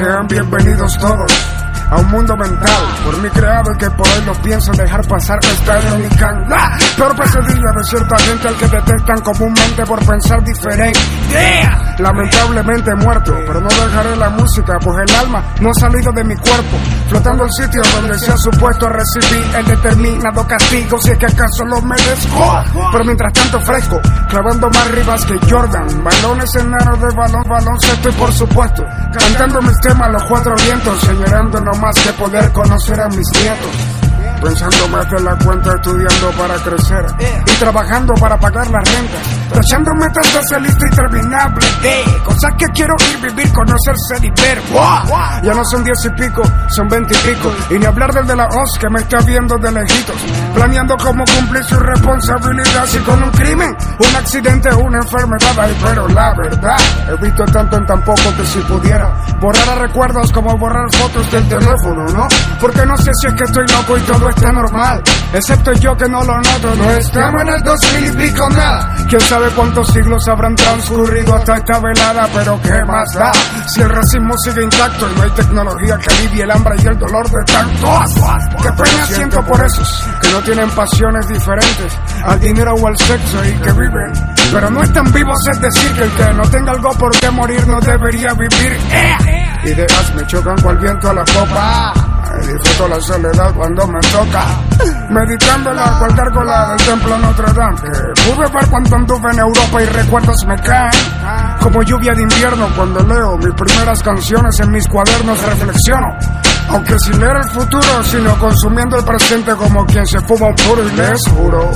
Sean bienvenidos todos a un mundo mental. Por mí creado y que por hoy no pienso dejar pasar esta irónica ¡Ah! peor pesadilla de cierta gente al que detectan comúnmente por pensar diferente. Lamentablemente muerto pero no dejaré la música pues el alma no ha salido de mi cuerpo. Flotando el sitio donde se ha supuesto recibir el determinado castigo si es que acaso lo merezco. Pero mientras tanto fresco clavando más ribas que Jordan balones enanos de balón baloncesto y por supuesto cantando mis temas a los cuatro vientos señorando no más que poder conocer a mis nietos. Pensando más de la cuenta, estudiando para crecer y trabajando para pagar las rentas. Tachando metas de esa lista interminable de cosas que quiero ir, vivir, conocer, ser y ver. ¡Wow! Ya no son diez y pico, son veinte y pico. Y ni hablar del de la OS que me está viendo de lejitos. Planeando cómo cumplir su responsabilidad. Si con un crimen, un accidente, una enfermedad. Ay, pero la verdad, he visto tanto en tan poco que si pudiera borrar a recuerdos como borrar fotos del teléfono, ¿no? Porque no sé si es que estoy loco y todo está normal. Excepto yo que no lo noto, no estamos en el 2000 y nada. Quién sabe cuántos siglos habrán transcurrido hasta esta velada, pero qué más da. Si el racismo sigue intacto y no hay tecnología que alivie el hambre y el dolor de tantos. Qué pena siento por esos que no tienen pasiones diferentes al dinero o al sexo y que viven. Pero no están vivos, es decir, que el que no tenga algo por qué morir no debería vivir. ¡Eh! Ideas me chocan cual viento a la copa. Disfruto la soledad cuando me toca. Meditando la cual gárgola del templo Notre Dame. Pude ver cuando anduve en Europa y recuerdos me caen. Como lluvia de invierno cuando leo mis primeras canciones en mis cuadernos reflexiono. Aunque sin leer el futuro, sino consumiendo el presente como quien se fuma un puro y les juro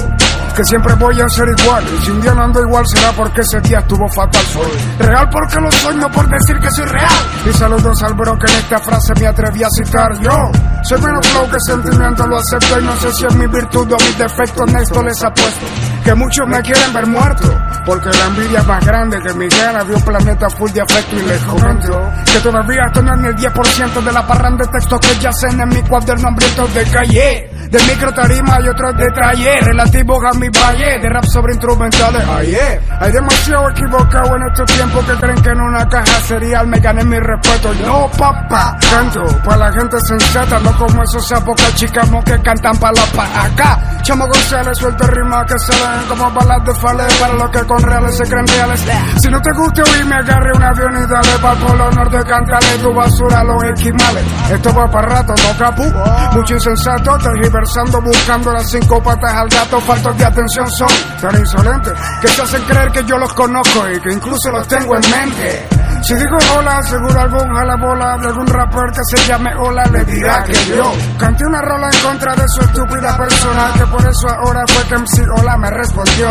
que siempre voy a ser igual. Y si un día no ando igual será porque ese día estuvo fatal. Soy real porque lo soy, no por decir que soy real. Y saludos al bro que en esta frase me atreví a citar yo. Soy menos flow que sentimiento, lo acepto y no sé si es mi virtud o mi defecto, en esto les apuesto. Que muchos me quieren ver muerto, porque la envidia es más grande que mi gana un planeta full de afecto y les comento que todavía esto no es ni el 10% de la parranda de textos que yacen en mi cuaderno hambriento de calle. De micro tarima y otros detalles relativos a mi valle de rap sobre instrumentales. Ayer hay demasiado equivocado en estos tiempos que creen que en una caja serial me gané mi respeto. No, papá, canto para la gente sensata, no como esos sapos chicamos que cantan pa' la pa' acá. Chamo González suelta rimas que se ven como balas de fales para los que con reales se creen reales. Si no te gusta oírme, agarre un avión y dale pa' polo norte, cántale tu basura a los esquimales. Esto va para rato, no capú. Mucho insensato, tergiversando, buscando las cinco patas al gato, faltos de atención son tan insolentes que se hacen creer que yo los conozco y que incluso los tengo en mente. Si digo hola, seguro algún jalabola de algún rapper que se llame hola le dirá que yo canté una rola en contra de su estúpida persona que por eso ahora fue que MC Hola me respondió.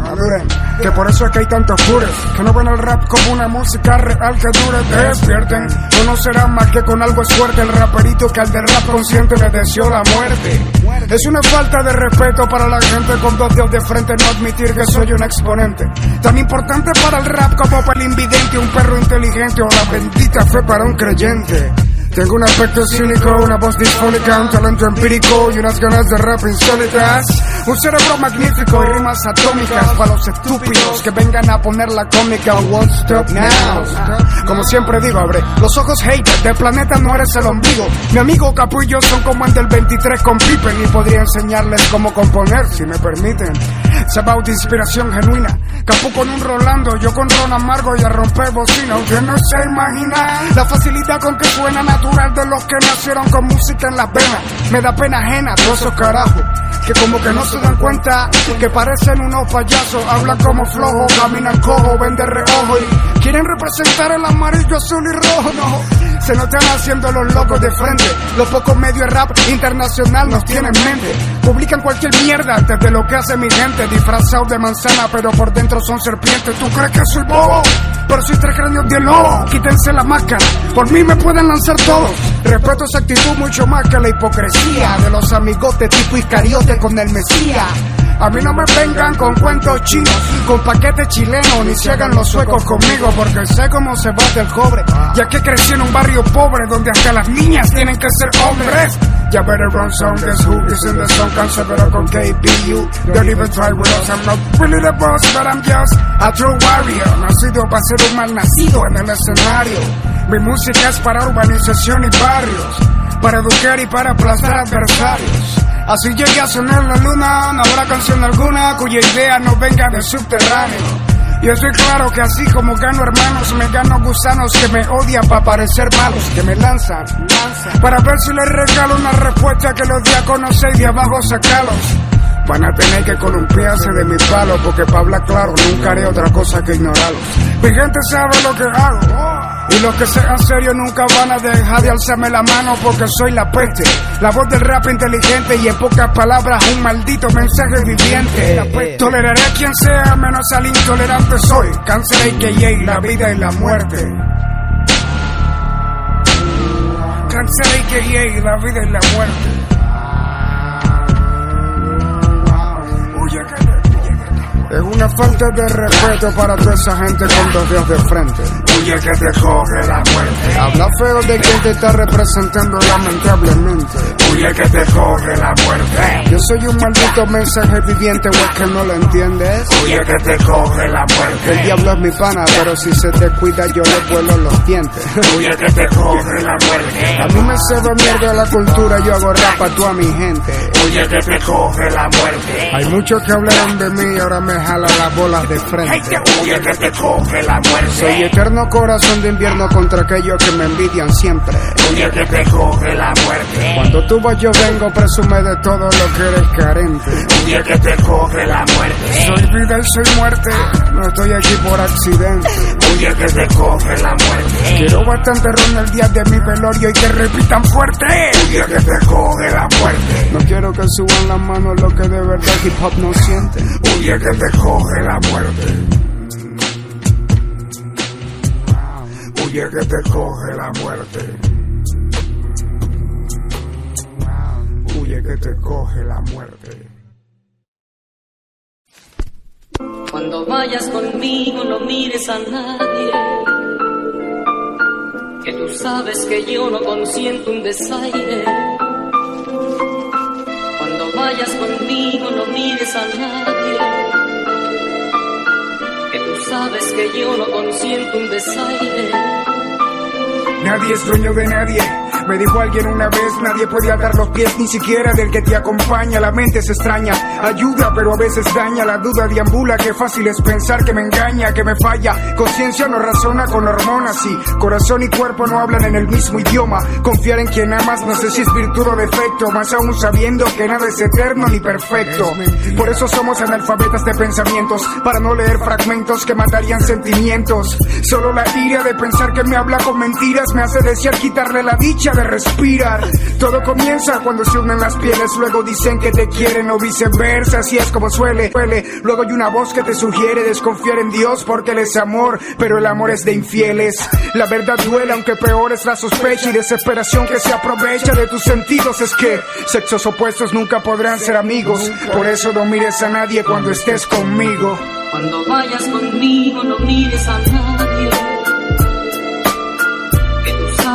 Maduren. Que por eso es que hay tantos pures que no ven el rap como una música real que dure. Despierten, o no será más que con algo es fuerte el raperito que al del rap consciente le deseó la muerte. Es una falta de respeto para la gente con dos dedos de frente no admitir que soy un exponente. Tan importante para el rap como para el invidente, un perro inteligente o la bendita fe para un creyente. Tengo un aspecto cínico, una voz disfónica, un talento empírico y unas ganas de rap insólitas. Un cerebro magnífico y rimas atómicas para los estúpidos que vengan a poner la cómica. Won't stop now. Como siempre digo, abre los ojos hater del planeta no eres el ombligo. Mi amigo Capu y yo son como el del 23 con Pippen y podría enseñarles cómo componer si me permiten. Es about inspiración genuina. Capu con un Rolando, yo con Ron Amargo y a romper bocina. Usted no se imagina la facilidad con que suena natural de los que nacieron con música en las venas. Me da pena ajena todos esos carajos que como que no se dan cuenta que parecen unos payasos, hablan como flojos, caminan cojo, ven de reojo y quieren representar el amarillo, azul y rojo, no. Se nos están haciendo los locos de frente. Los pocos medios de rap internacional nos tienen en mente. Publican cualquier mierda desde lo que hace mi gente. Disfrazados de manzana, pero por dentro son serpientes. ¿Tú crees que soy bobo? Pero soy tres cráneos de lobo. Quítense la máscara. Por mí me pueden lanzar todos. Respeto esa actitud mucho más que la hipocresía de los amigotes tipo Iscariote con el Mesías. A mí no me vengan con cuentos chinos, con paquetes chilenos, ni se hagan los suecos conmigo, porque sé cómo se bate el cobre. Ya que crecí en un barrio pobre donde hasta las niñas tienen que ser hombres. Ya better run some, guess who is in the song, cancelero con KPU. Don't even try with us, I'm not really the boss, but I'm just a true warrior. Nacido para ser un mal nacido en el escenario. Mi música es para urbanización y barrios, para educar y para aplastar adversarios. Así llegué a sonar la luna, no habrá canción alguna cuya idea no venga del subterráneo. Yo estoy claro que así como gano hermanos, me gano gusanos que me odian para parecer malos, que me lanzan, para ver si les regalo una respuesta que los días conocer y de abajo sacalos. Van a tener que columpiarse de mi palo porque para hablar claro nunca haré otra cosa que ignorarlos. Mi gente sabe lo que hago. Y los que sean serios nunca van a dejar de alzarme la mano porque soy la peste. La voz del rap inteligente y en pocas palabras un maldito mensaje viviente. Toleraré a quien sea menos al intolerante soy. Cáncer AKA, la vida y la muerte. Cáncer AKA, la vida y la muerte. Es una falta de respeto para toda esa gente con dos días de frente. Huye que te coge la muerte. Habla feo de quien te está representando lamentablemente. Huye que te coge la muerte. Soy un maldito mensaje viviente, o es que no lo entiendes. Huye que te coge la muerte. El diablo es mi pana, pero si se te cuida yo le vuelo los dientes. Huye que te coge la muerte. A mí me cedo mierda la cultura, yo hago rap a tú a mi gente. Huye que te coge la muerte. Hay muchos que hablaron de mí, ahora me jala las bolas de frente. Huye que te coge la muerte. Soy eterno corazón de invierno contra aquellos que me envidian siempre. Huye que te coge la muerte. Cuando tú vas yo vengo, presume de todo lo que eres carente. Huye que te coge la muerte. Soy vida y soy muerte, no estoy aquí por accidente. Huye que te coge la muerte. Quiero bastante ron el día de mi velorio y que repitan fuerte. Huye que te coge la muerte. No quiero que suban las manos lo que de verdad hip hop no siente. Huye que te coge la muerte. Huye que te coge la muerte. Que te coge la muerte. Cuando vayas conmigo no mires a nadie, que tú sabes que yo no consiento un desaire. Cuando vayas conmigo no mires a nadie, que tú sabes que yo no consiento un desaire. Nadie es dueño de nadie. Me dijo alguien una vez, nadie puede atar los pies ni siquiera del que te acompaña. La mente se extraña, ayuda pero a veces daña. La duda deambula, que fácil es pensar que me engaña, que me falla. Conciencia no razona con hormonas y corazón y cuerpo no hablan en el mismo idioma. Confiar en quien amas no sé si es virtud o defecto, más aún sabiendo que nada es eterno ni perfecto. Por eso somos analfabetas de pensamientos, para no leer fragmentos que matarían sentimientos. Solo la ira de pensar que me habla con mentiras me hace desear quitarle la dicha de respirar. Todo comienza cuando se unen las pieles, luego dicen que te quieren o viceversa, así es como suele. suele. Luego hay una voz que te sugiere desconfiar en Dios porque Él es amor, pero el amor es de infieles. La verdad duele, aunque peor es la sospecha y desesperación que se aprovecha de tus sentidos. Es que sexos opuestos nunca podrán ser amigos, por eso no mires a nadie cuando estés conmigo. Cuando vayas conmigo no mires a nadie,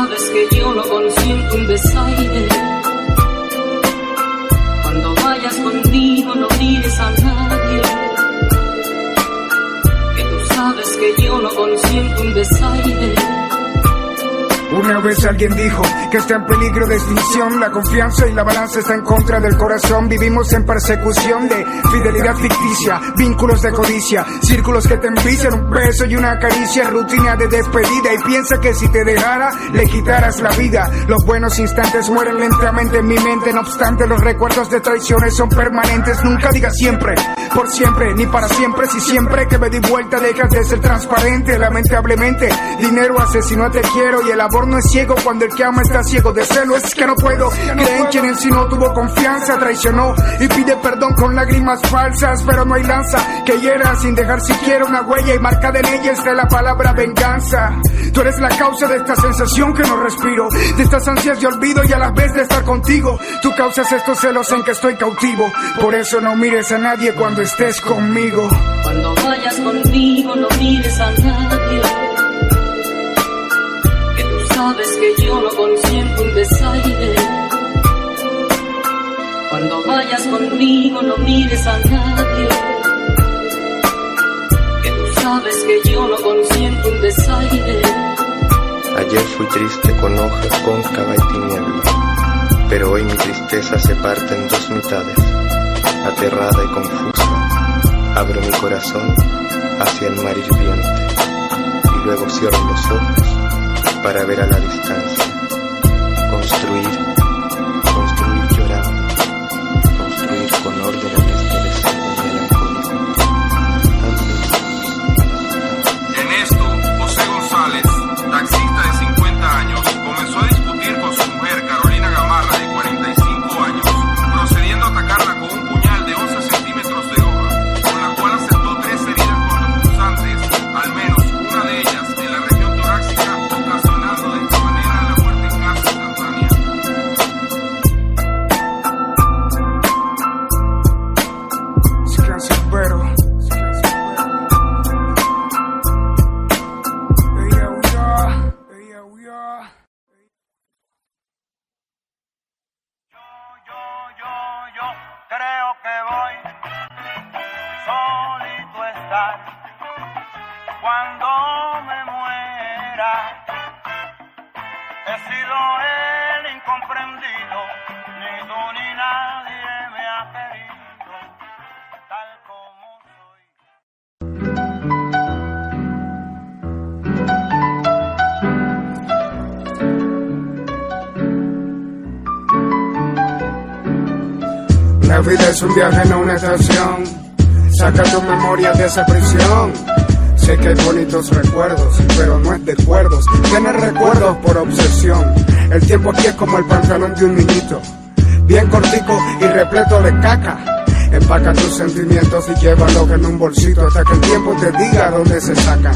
sabes que yo no consiento un desaire. Cuando vayas conmigo no mires a nadie, que tú sabes que yo no consiento un desaire. Una vez alguien dijo que está en peligro de extinción, la confianza y la balanza está en contra del corazón. Vivimos en persecución de fidelidad ficticia, vínculos de codicia, círculos que te envician, un beso y una caricia, rutina de despedida. Y piensa que si te dejara, le quitaras la vida. Los buenos instantes mueren lentamente en mi mente, no obstante, los recuerdos de traiciones son permanentes. Nunca digas siempre, por siempre, ni para siempre. Si siempre que me di vuelta dejas de ser transparente, lamentablemente, dinero asesino te quiero y el amor no es ciego cuando el que ama está ciego de celo. Es que no puedo creer en quien en sí no tuvo confianza, traicionó y pide perdón con lágrimas falsas. Pero no hay lanza que hiera sin dejar siquiera una huella y marcada en ella está la palabra venganza. Tú eres la causa de esta sensación que no respiro, de estas ansias de olvido y a la vez de estar contigo. Tú causas estos celos en que estoy cautivo. Por eso no mires a nadie cuando estés conmigo. Cuando vayas conmigo no mires a nadie, sabes que yo no consiento un desaire. Cuando vayas conmigo no mires a nadie, que tú sabes que yo no consiento un desaire. Ayer fui triste con hoja cóncava y tiniebla, pero hoy mi tristeza se parte en dos mitades, aterrada y confusa. Abro mi corazón hacia el mar hirviente y luego cierro los ojos para ver a la distancia, es un viaje, no una estación. Saca tu memoria de esa prisión. Sé que hay bonitos recuerdos, pero no es de acuerdos. Tienes recuerdos por obsesión. El tiempo aquí es como el pantalón de un niñito. Bien cortico y repleto de caca. Empaca tus sentimientos y llévalos en un bolsito hasta que el tiempo te diga dónde se sacan.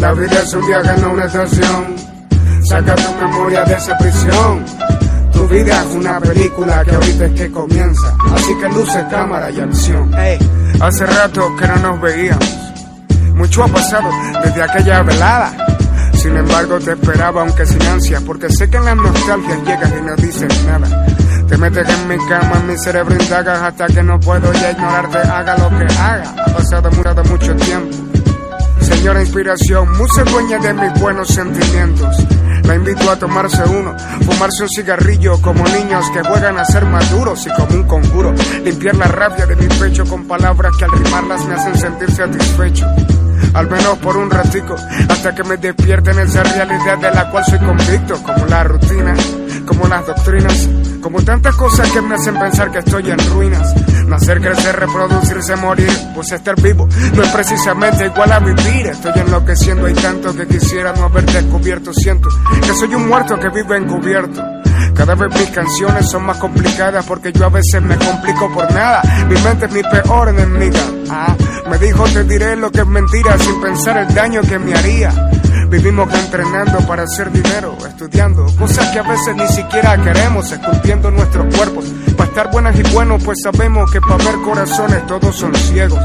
La vida es un viaje, no una estación. Saca tu memoria de esa prisión. Vida es una película que ahorita es que comienza. Así que luce cámara y acción. hace rato que no nos veíamos. Mucho ha pasado desde aquella velada. Sin embargo, te esperaba, aunque sin ansia, porque sé que en las nostalgias llegas y no dices nada. Te metes en mi cama, en mi cerebro indagas hasta que no puedo ya ignorarte, haga lo que haga. Ha pasado mucho, mucho tiempo. Señora inspiración, mucha dueña de mis buenos sentimientos. La invito a tomarse uno, fumarse un cigarrillo como niños que juegan a ser maduros y como un conjuro. Limpiar la rabia de mi pecho con palabras que al rimarlas me hacen sentir satisfecho. Al menos por un ratico, hasta que me despierten esa realidad de la cual soy convicto, como la rutina, como las doctrinas, como tantas cosas que me hacen pensar que estoy en ruinas. Nacer, crecer, reproducirse, morir, pues estar vivo no es precisamente igual a vivir. Estoy enloqueciendo, hay tanto que quisiera no haber descubierto. Siento que soy un muerto que vive encubierto. Cada vez mis canciones son más complicadas porque yo a veces me complico por nada. Mi mente es mi peor enemiga. Ah, me dijo te diré lo que es mentira sin pensar el daño que me haría. Vivimos entrenando para hacer dinero, estudiando cosas que a veces ni siquiera queremos, esculpiendo nuestros cuerpos. Para estar buenas y buenos, pues sabemos que para ver corazones todos son ciegos.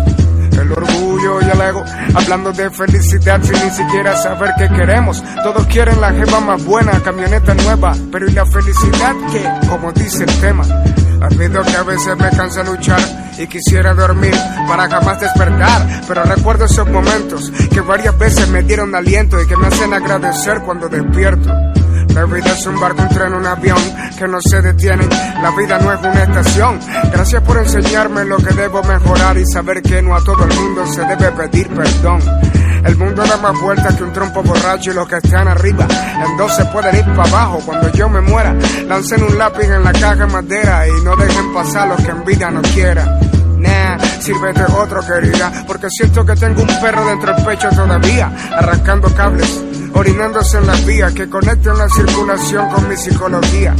El orgullo y el ego, hablando de felicidad sin ni siquiera saber qué queremos. Todos quieren la jeva más buena, camioneta nueva, pero ¿y la felicidad que, como dice el tema? Admito que a veces me cansa luchar y quisiera dormir para jamás despertar, pero recuerdo esos momentos que varias veces me dieron aliento y que me hacen agradecer cuando despierto. La vida es un barco, un tren, un avión que no se detienen. La vida no es una estación. Gracias por enseñarme lo que debo mejorar y saber que no a todo el mundo se debe pedir perdón. El mundo da más vueltas que un trompo borracho y los que están arriba en dos se pueden ir para abajo. Cuando yo me muera, lancen un lápiz en la caja de madera y no dejen pasar los que en vida no quieran. Nah, sírvete otro querida, porque siento que tengo un perro dentro del pecho todavía, arrancando cables orinándose en las vías que conectan la circulación con mi psicología.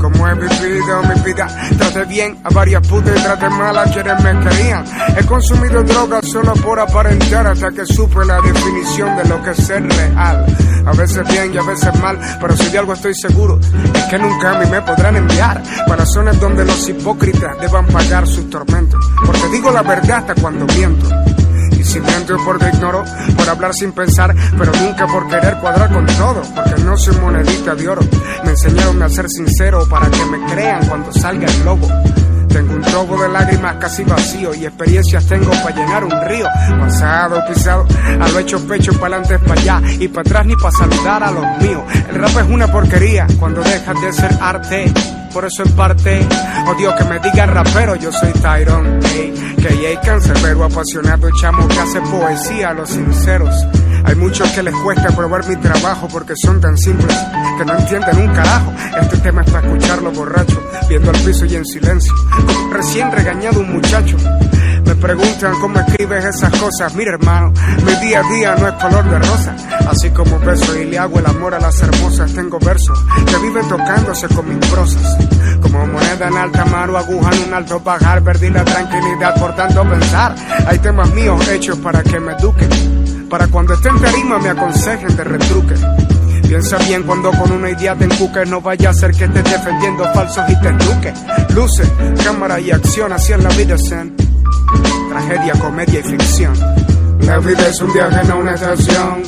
Como he vivido mi vida, traté bien a varias putas y traté mal a quienes me querían. He consumido drogas solo por aparentar hasta que supe la definición de lo que es ser real. A veces bien y a veces mal, pero si de algo estoy seguro, es que nunca a mí me podrán enviar para zonas donde los hipócritas deban pagar sus tormentos. Porque digo la verdad hasta cuando miento. Si miento porque ignoro, por hablar sin pensar, pero nunca por querer cuadrar con todo, porque no soy monedita de oro. Me enseñaron a ser sincero para que me crean cuando salga el lobo. Tengo un tobo de lágrimas casi vacío y experiencias tengo para llenar un río. Pasado, pisado, a lo hecho pecho, para adelante, para allá y para atrás ni para saludar a los míos. El rap es una porquería cuando dejas de ser arte por eso en parte odio que me digan rapero, yo soy Tyrone, hey, que hay cancerbero apasionado, chamo que hace poesía a los sinceros. Hay muchos que les cuesta probar mi trabajo porque son tan simples que no entienden un carajo. Este tema es para escucharlo borracho, viendo al piso y en silencio, recién regañado un muchacho. Me preguntan cómo escribes esas cosas. Mira, hermano, mi día a día no es color de rosa. Así como beso y le hago el amor a las hermosas, tengo versos que viven tocándose con mis prosas. Como moneda en alta mar o aguja en un alto bajar, perdí la tranquilidad por tanto pensar. Hay temas míos hechos para que me eduquen. Para cuando esté en tarima me aconsejen de retruque. Piensa bien cuando con una idea te encuques, no vaya a ser que estés defendiendo falsos y te eduque. Luce, cámara y acción, así en la vida, sen tragedia, comedia y ficción. La vida es un viaje, no una estación.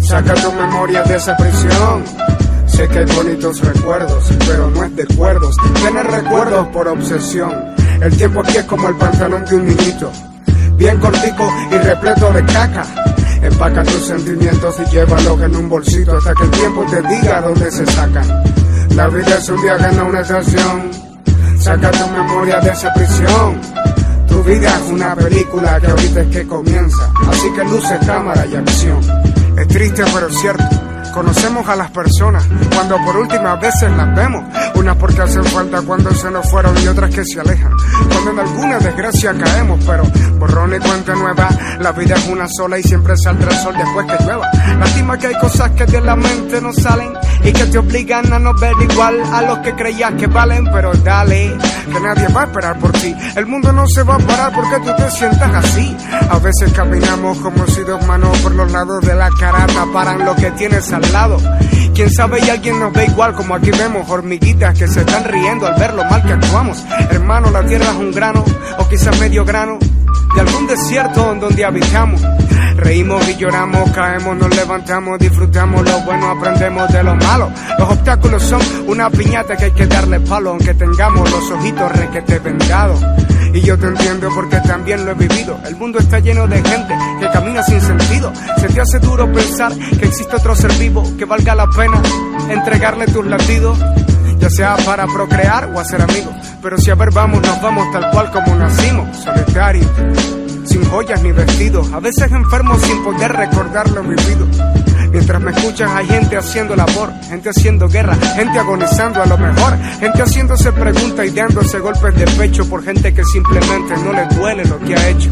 Saca tu memoria de esa prisión. Sé que hay bonitos recuerdos, pero no es de acuerdos. Tener recuerdos por obsesión. El tiempo aquí es como el pantalón de un niñito. Bien cortico y repleto de caca. Empaca tus sentimientos y llévalos en un bolsito hasta que el tiempo te diga dónde se sacan. La vida es un viaje, no una estación. Saca tu memoria de esa prisión. Tu vida es una película que ahorita es que comienza, así que luce, cámara y acción. Es triste pero cierto. Conocemos a las personas cuando por últimas veces las vemos. Unas porque hacen falta cuando se nos fueron y otras que se alejan. Cuando en alguna desgracia caemos, pero borrón y cuenta nueva. La vida es una sola y siempre saldrá el sol después que llueva. Lástima que hay cosas que de la mente no salen y que te obligan a no ver igual a los que creías que valen. Pero dale, que nadie va a esperar por ti. El mundo no se va a parar porque tú te sientas así. A veces caminamos como si dos manos por los lados de la cara taparan lo que tienes al lado. Quién sabe y alguien nos ve igual como aquí vemos hormiguitas que se están riendo al ver lo mal que actuamos. Hermano, la tierra es un grano o quizás medio grano de algún desierto en donde habitamos. Reímos y lloramos, caemos, nos levantamos, disfrutamos lo bueno, aprendemos de lo malo. Los obstáculos son una piñata que hay que darle palo, aunque tengamos los ojitos requete vendados. Y yo te entiendo porque también lo he vivido. El mundo está lleno de gente que camina sin sentido. Se te hace duro pensar que existe otro ser vivo que valga la pena entregarle tus latidos ya sea para procrear o hacer amigos. Pero si a ver vamos, nos vamos tal cual como nacimos, solitarios, sin joyas ni vestidos, a veces enfermos sin poder recordar lo vivido. Mientras me escuchas hay gente haciendo labor, gente haciendo guerra, gente agonizando a lo mejor, gente haciéndose preguntas y dándose golpes de pecho por gente que simplemente no le duele lo que ha hecho.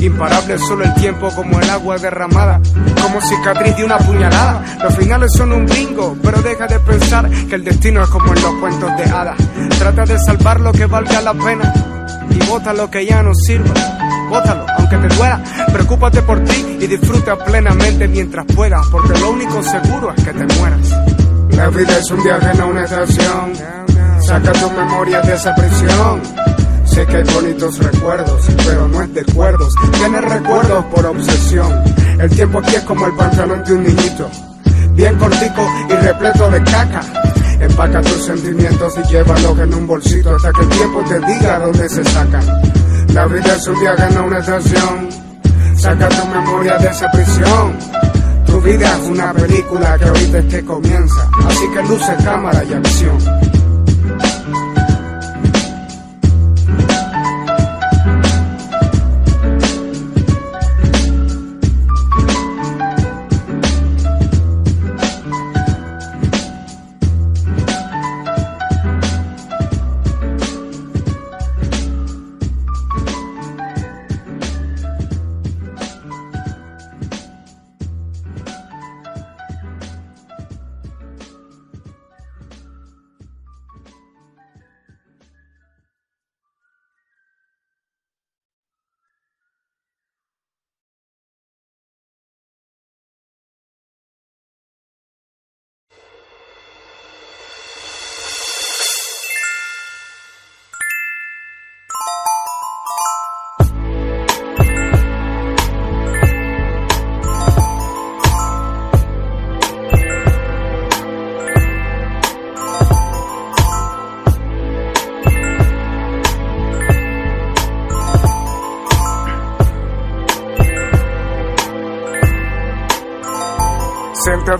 Imparable solo el tiempo como el agua derramada, como cicatriz de una puñalada. Los finales son un bingo, pero deja de pensar que el destino es como en los cuentos de hadas. Trata de salvar lo que valga la pena y bota lo que ya no sirva. Bótalo, aunque te duela. Preocúpate por ti y disfruta plenamente mientras puedas, porque lo único seguro es que te mueras. La vida es un viaje, no una estación. Saca tu memoria de esa prisión. Sé que hay bonitos recuerdos, pero no es de acuerdos. Tienes recuerdos por obsesión. El tiempo aquí es como el pantalón de un niñito. Bien cortico y repleto de caca. Empaca tus sentimientos y llévalos en un bolsito hasta que el tiempo te diga dónde se sacan. La vida es un viaje, no una estación. Saca tu memoria de esa prisión. Tu vida es una película que ahorita es que comienza. Así que luce cámara y acción.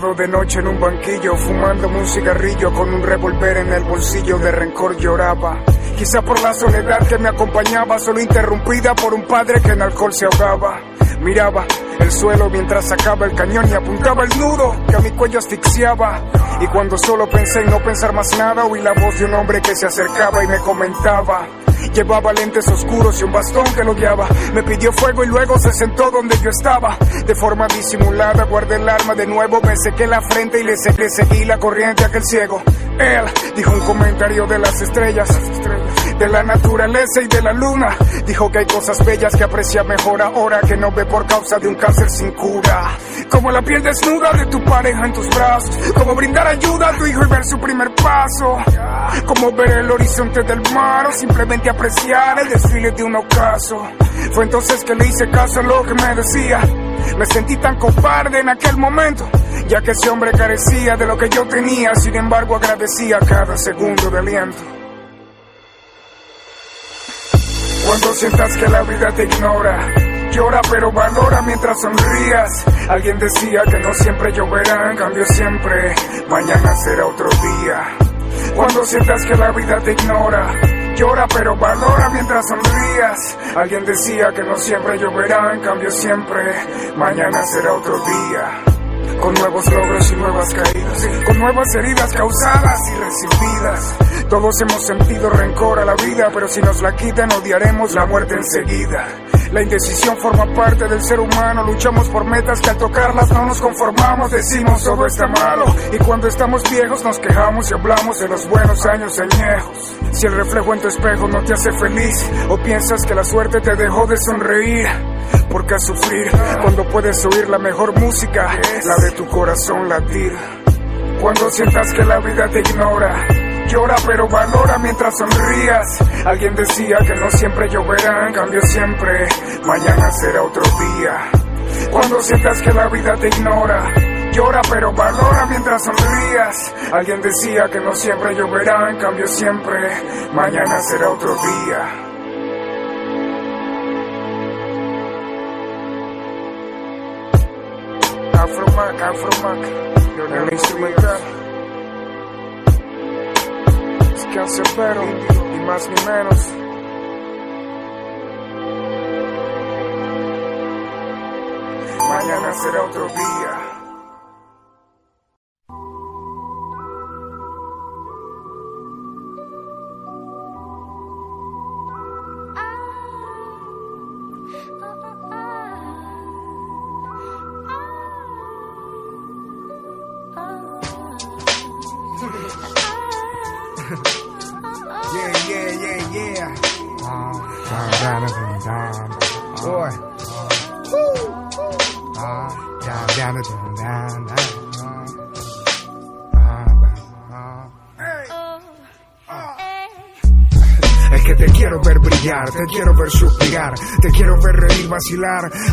De noche en un banquillo, fumando un cigarrillo con un revólver en el bolsillo de rencor lloraba. Quizá por la soledad que me acompañaba, solo interrumpida por un padre que en alcohol se ahogaba. Miraba el suelo mientras sacaba el cañón y apuntaba el nudo que a mi cuello asfixiaba. Y cuando solo pensé en no pensar más nada, oí la voz de un hombre que se acercaba y me comentaba. Llevaba lentes oscuros y un bastón que lo guiaba. Me pidió fuego y luego se sentó donde yo estaba. De forma disimulada guardé el arma de nuevo, me sequé la frente y le, seguí la corriente a aquel ciego. Él dijo un comentario de las estrellas, de la naturaleza y de la luna. Dijo que hay cosas bellas que aprecia mejor ahora que no ve por causa de un cáncer sin cura. Como la piel desnuda de tu pareja en tus brazos. Como brindar ayuda a tu hijo y ver su primer paso. Como ver el horizonte del mar o simplemente apreciar el desfile de un ocaso. Fue entonces que le hice caso a lo que me decía. Me sentí tan cobarde en aquel momento, ya que ese hombre carecía de lo que yo tenía, sin embargo agradecía cada segundo de aliento. Cuando sientas que la vida te ignora, llora pero valora mientras sonrías. Alguien decía que no siempre lloverá, en cambio siempre, mañana será otro día. Cuando sientas que la vida te ignora, llora pero valora mientras sonrías. Alguien decía que no siempre lloverá, en cambio siempre, mañana será otro día. Con nuevos logros y nuevas caídas, con nuevas heridas causadas y recibidas. Todos hemos sentido rencor a la vida, pero si nos la quitan odiaremos la muerte enseguida. La indecisión forma parte del ser humano, luchamos por metas que al tocarlas no nos conformamos, decimos todo está malo. Y cuando estamos viejos nos quejamos y hablamos de los buenos años añejos. Si el reflejo en tu espejo no te hace feliz, o piensas que la suerte te dejó de sonreír, ¿por qué sufrir cuando puedes oír la mejor música, la de tu corazón latir? Cuando sientas que la vida te ignora, llora pero valora mientras sonrías. Alguien decía que no siempre lloverá, en cambio siempre, mañana será otro día. Cuando sientas que la vida te ignora, llora pero valora mientras sonrías. Alguien decía que no siempre lloverá, en cambio siempre, mañana será otro día. Afromac, Afromac, el instrumental. Es que hace pero, ni más ni menos. Mañana será otro día.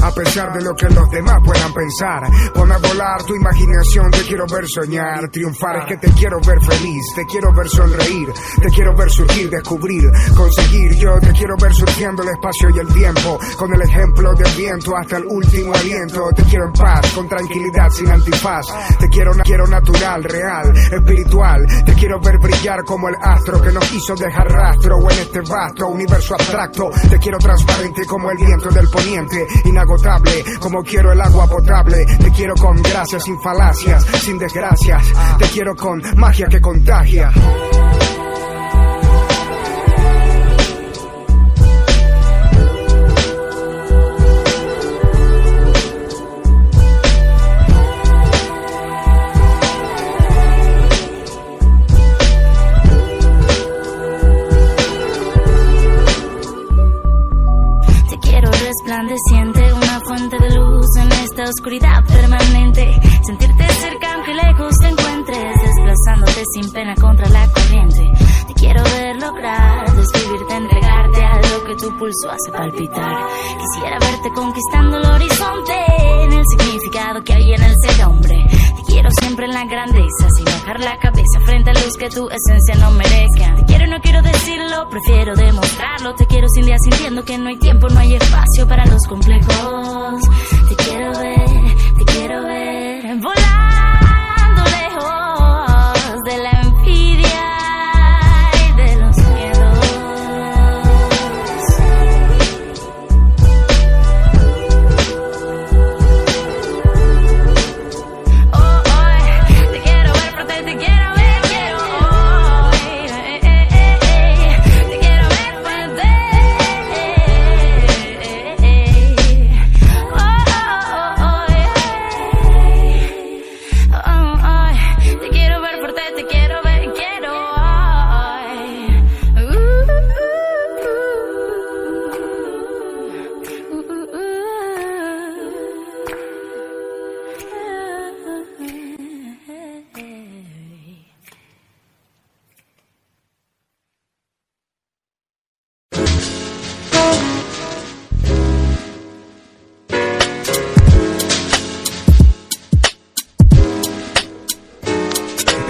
A pesar de lo que los demás puedan pensar. Pon a volar tu imaginación, te quiero ver soñar, triunfar, es que te quiero ver feliz, te quiero ver sonreír, te quiero ver surgir, descubrir, conseguir. Yo te quiero ver surgiendo el espacio y el tiempo, con el ejemplo del viento hasta el último aliento. Te quiero en paz, con tranquilidad, sin antifaz. Te quiero, quiero natural, real, espiritual. Te quiero ver brillar como el astro que nos hizo dejar rastro en este vasto universo abstracto. Te quiero transparente como el viento del poniente, inagotable como quiero el agua potable. Te quiero con gracias, sin falacias, sin desgracias. Te quiero con magia que contagia.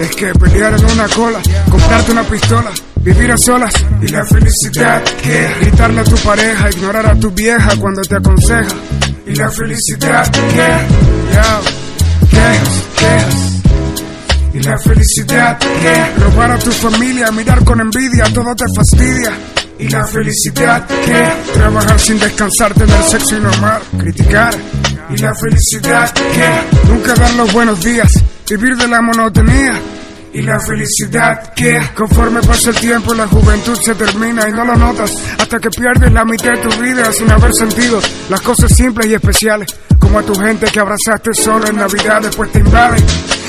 Es que pelear en una cola, comprarte una pistola, vivir a solas y la felicidad que gritarle a tu pareja, ignorar a tu vieja cuando te aconseja y la felicidad que quejas, quejas y la felicidad que robar a tu familia, mirar con envidia, todo te fastidia. Y la felicidad que trabajar sin descansar, tener sexo y no criticar. Y la felicidad que nunca dar los buenos días, vivir de la monotonía y la felicidad que conforme pasa el tiempo la juventud se termina y no lo notas hasta que pierdes la mitad de tu vida sin haber sentido las cosas simples y especiales como a tu gente que abrazaste solo en Navidad después te invaden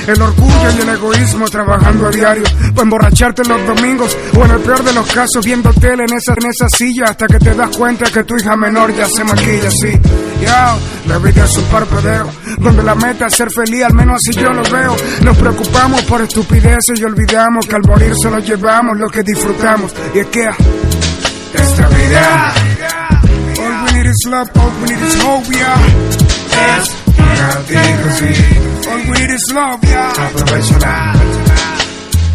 el orgullo y el egoísmo trabajando a diario para emborracharte los domingos o en el peor de los casos viendo tele en esa, en esa silla hasta que te das cuenta que tu hija menor ya se maquilla así. Ya, la vida es un parpadeo donde la meta es ser feliz, al menos así yo lo veo. Nos preocupamos por estupideces y olvidamos que al morir solo llevamos lo que disfrutamos. Y es que esta vida, all we need is love, all we need is hope, yeah. es sí. All we need is love, yeah. Aprovechala,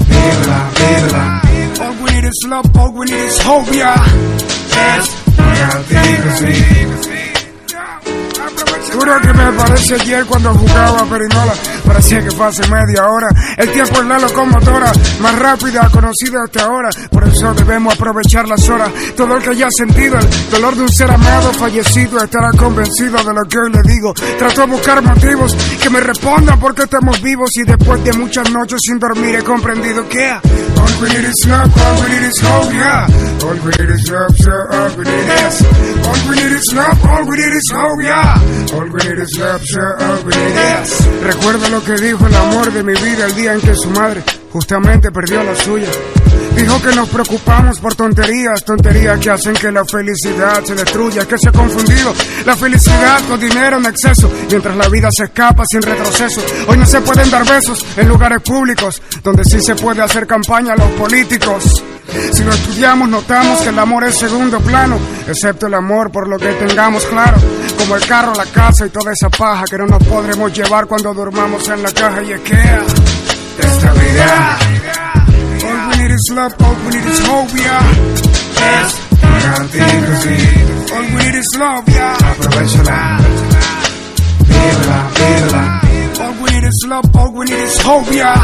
vívela, vívela. All we need is love, all we need is hope, yeah. Yes, Es contigo, sí. Juro que me parece ayer cuando jugaba Perinola. Parecía que hace media hora. El tiempo es la locomotora más rápida conocida hasta ahora. Por eso debemos aprovechar las horas. Todo el que haya sentido el dolor de un ser amado fallecido estará convencido de lo que hoy le digo. Trato de buscar motivos que me respondan por qué estamos vivos y después de muchas noches sin dormir he comprendido que all we need is love, all we need is hope, yeah. All we need is love, so all we need is. All we need is love, all we need is hope, yeah. All. Recuerda lo que dijo el amor de mi vida el día en que su madre justamente perdió la suya. Dijo que nos preocupamos por tonterías, tonterías que hacen que la felicidad se destruya, que se ha confundido la felicidad con dinero en exceso, mientras la vida se escapa sin retroceso. Hoy no se pueden dar besos en lugares públicos, donde sí se puede hacer campaña a los políticos. Si lo estudiamos notamos que el amor es segundo plano, excepto el amor por lo que tengamos claro, como el carro, la casa y toda esa paja que no nos podremos llevar cuando durmamos en la caja y esquea. Vida All we need is love, all we need is hope, yeah. es contigo, sí. All we need is love, yeah. Aprovechala, vívela, vívela. All we need is love, all we need is hope, yeah.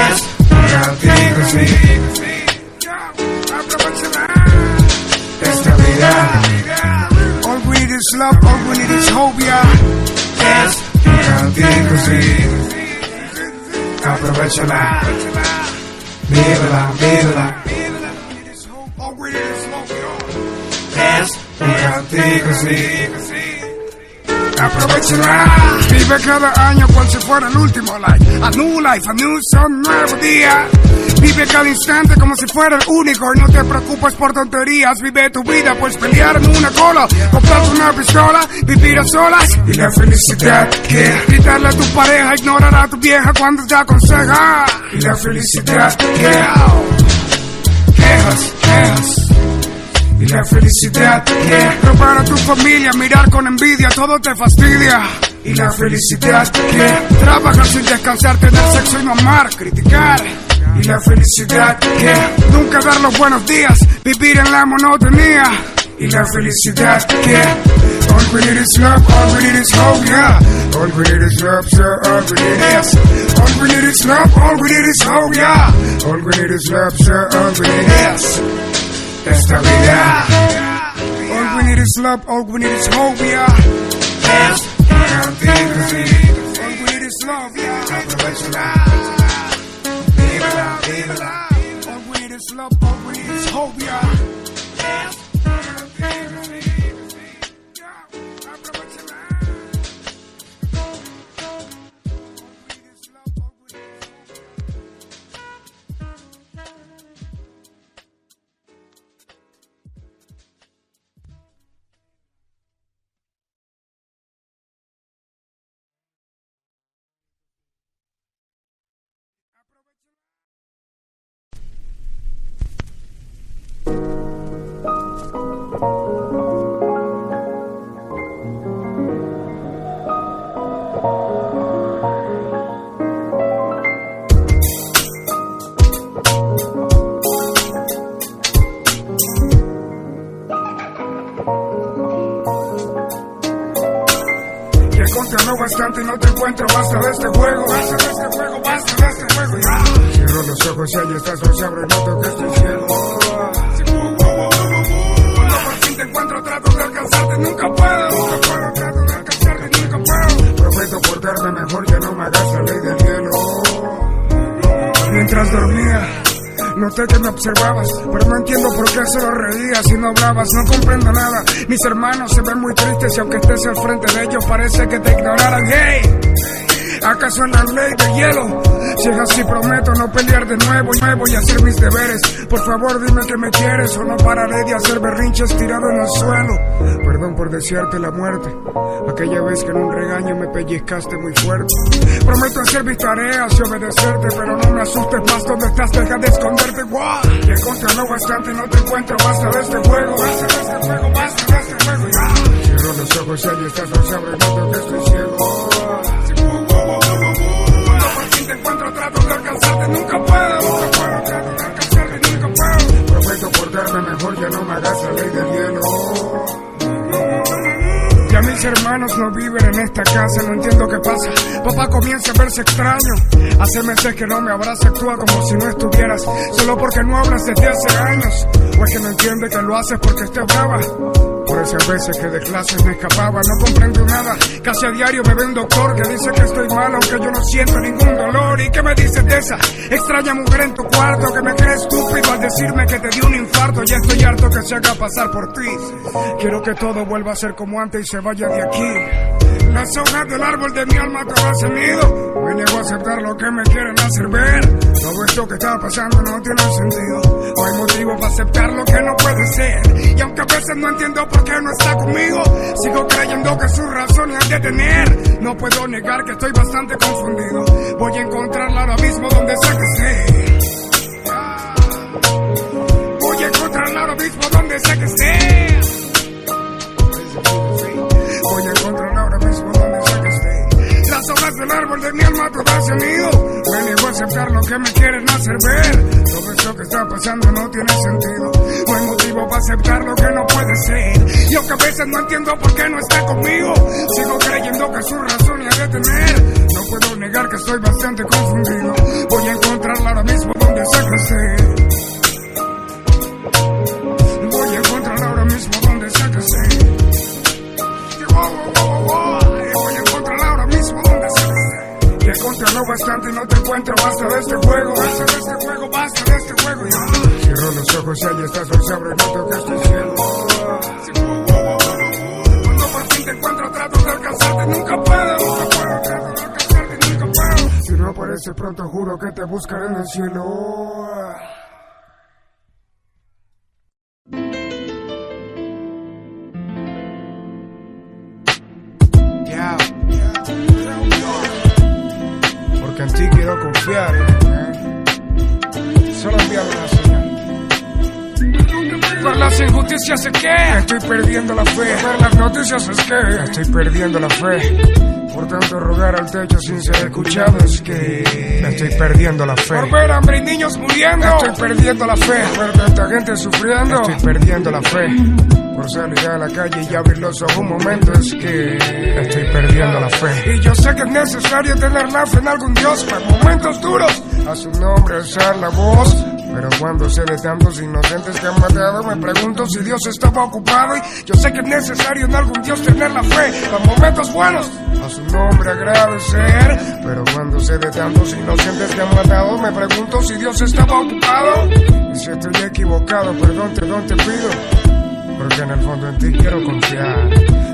Es contigo, sí. Esta vida All we need is love, all we need is hope, yeah. es contigo, sí. Aprovechala, vívela, vívela. All we need is love, yeah. Es contigo, sí. Aprovechala. Vive cada año cual si fuera el último life. A new life, a new son, nuevo día. Vive cada instante como si fuera el único y no te preocupes por tonterías. Vive tu vida, pues pelear en una cola, comprarte una pistola, vivir a solas Y la felicidad que gritarle a tu pareja, ignorar a tu vieja cuando te aconseja. y la felicidad que Quejas, quejas. Y la felicidad que Robar a tu familia, mirar con envidia, todo te fastidia. y la felicidad que Trabajar sin descansar, tener sexo y no amar, criticar. y la felicidad que Nunca dar los buenos días, vivir en la monotonía. y la felicidad que All we need is love, all we need is hope, yeah. All we need is love, so all we need is. All we need is love, all we need is hope, yeah. All we need is love, so all we need is. Esta vida All we need is love, all we need is hope, yeah. es contigo, sí. All we need is love, vívela, vívela. All we need is love, all we need is hope, yeah. ojos Mis hermanos se ven muy tristes y aunque estés al frente de ellos parece que te ignoraran. ¡Hey! ¿Acaso en la ley de hielo? Si es así, prometo no pelear de nuevo y nuevo y hacer mis deberes. Por favor, dime que me quieres o no pararé de hacer berrinches tirado en el suelo. Perdón por desearte la muerte. Aquella vez que en un regaño me pellizcaste muy fuerte. Prometo hacer mis tareas y obedecerte, pero no me asustes más donde estás, deja de esconderte. ¡Wow! Te encontré bastante y no te encuentro. Basta de este juego, basta de este juego, basta Ojos y ahí estás, no se abre, noto que estoy ciego. Por fin te encuentro trato de alcanzarte, nunca puedo. Nunca puedo, trato de alcanzarte, nunca puedo. Prometo portarme mejor, ya no me hagas la ley del hielo. Ya mis hermanos no viven en esta casa, no entiendo qué pasa. Papá comienza a verse extraño. Hace meses que no me abraza, actúa como si no estuvieras. Solo porque no hablas desde hace años. O es que no entiende que lo haces porque estés brava. Esas veces que de clases me escapaba, no comprendo nada. Casi a diario me ve un doctor que dice que estoy mal, aunque yo no siento ningún dolor. ¿Y qué me dices de esa extraña mujer en tu cuarto que me cree estúpido al decirme que te dio un infarto? Ya estoy harto que se haga pasar por ti. Quiero que todo vuelva a ser como antes y se vaya de aquí. Las hojas del árbol de mi alma te han sentido. Me niego a aceptar lo que me quieren hacer ver. Todo esto que está pasando no tiene sentido. No hay motivo para aceptar lo que no puede ser. Y aunque a veces no entiendo por qué no está conmigo, sigo creyendo que sus razones han de tener. No puedo negar que estoy bastante confundido. Voy a encontrarla ahora mismo donde sea que esté. Voy a encontrarla ahora mismo donde sea que esté. Del árbol de mi alma todas se han ido. Me niego a aceptar lo que me quieren hacer ver. Todo esto que está pasando no tiene sentido. No hay motivo para aceptar lo que no puede ser. Y aunque a veces no entiendo por qué no está conmigo, sigo creyendo que su razón ha de tener. No puedo negar que estoy bastante confundido. Voy a encontrarla ahora mismo donde que esté. Voy a encontrarla ahora mismo donde sea que Y encontrarlo bastante y no te encuentro. Basta de este juego, basta de este juego, basta de este juego. Ya. Cierro los ojos y ahí estás, no se abre, noto que estoy ciego. Cuando por fin te encuentro, trato de alcanzarte, nunca puedo. Nunca puedo, trato de alcanzarte, nunca puedo. Si no aparece pronto, juro que te buscaré en el cielo. Ya. Porque en ti quiero confiar. ¿eh? Solo envíame una Por las injusticias es que estoy perdiendo la fe. Por las noticias es que estoy perdiendo la fe. Por tanto rogar al techo sin ser escuchado es que estoy perdiendo la fe. Por ver hambre y niños muriendo estoy perdiendo la fe. Por tanta gente sufriendo estoy perdiendo la fe. Por salir a la calle y abrir los ojos un momento es que estoy perdiendo la fe. Y yo sé que es necesario tener la fe en algún Dios para momentos duros. A su nombre alzar la voz. Pero cuando sé de tantos inocentes que han matado, me pregunto si Dios estaba ocupado. Y yo sé que es necesario en algún Dios tener la fe para momentos buenos. A su nombre agradecer. Pero cuando sé de tantos inocentes que han matado, me pregunto si Dios estaba ocupado. Y si estoy equivocado, perdón, perdón te pido. Porque en el fondo en ti quiero confiar.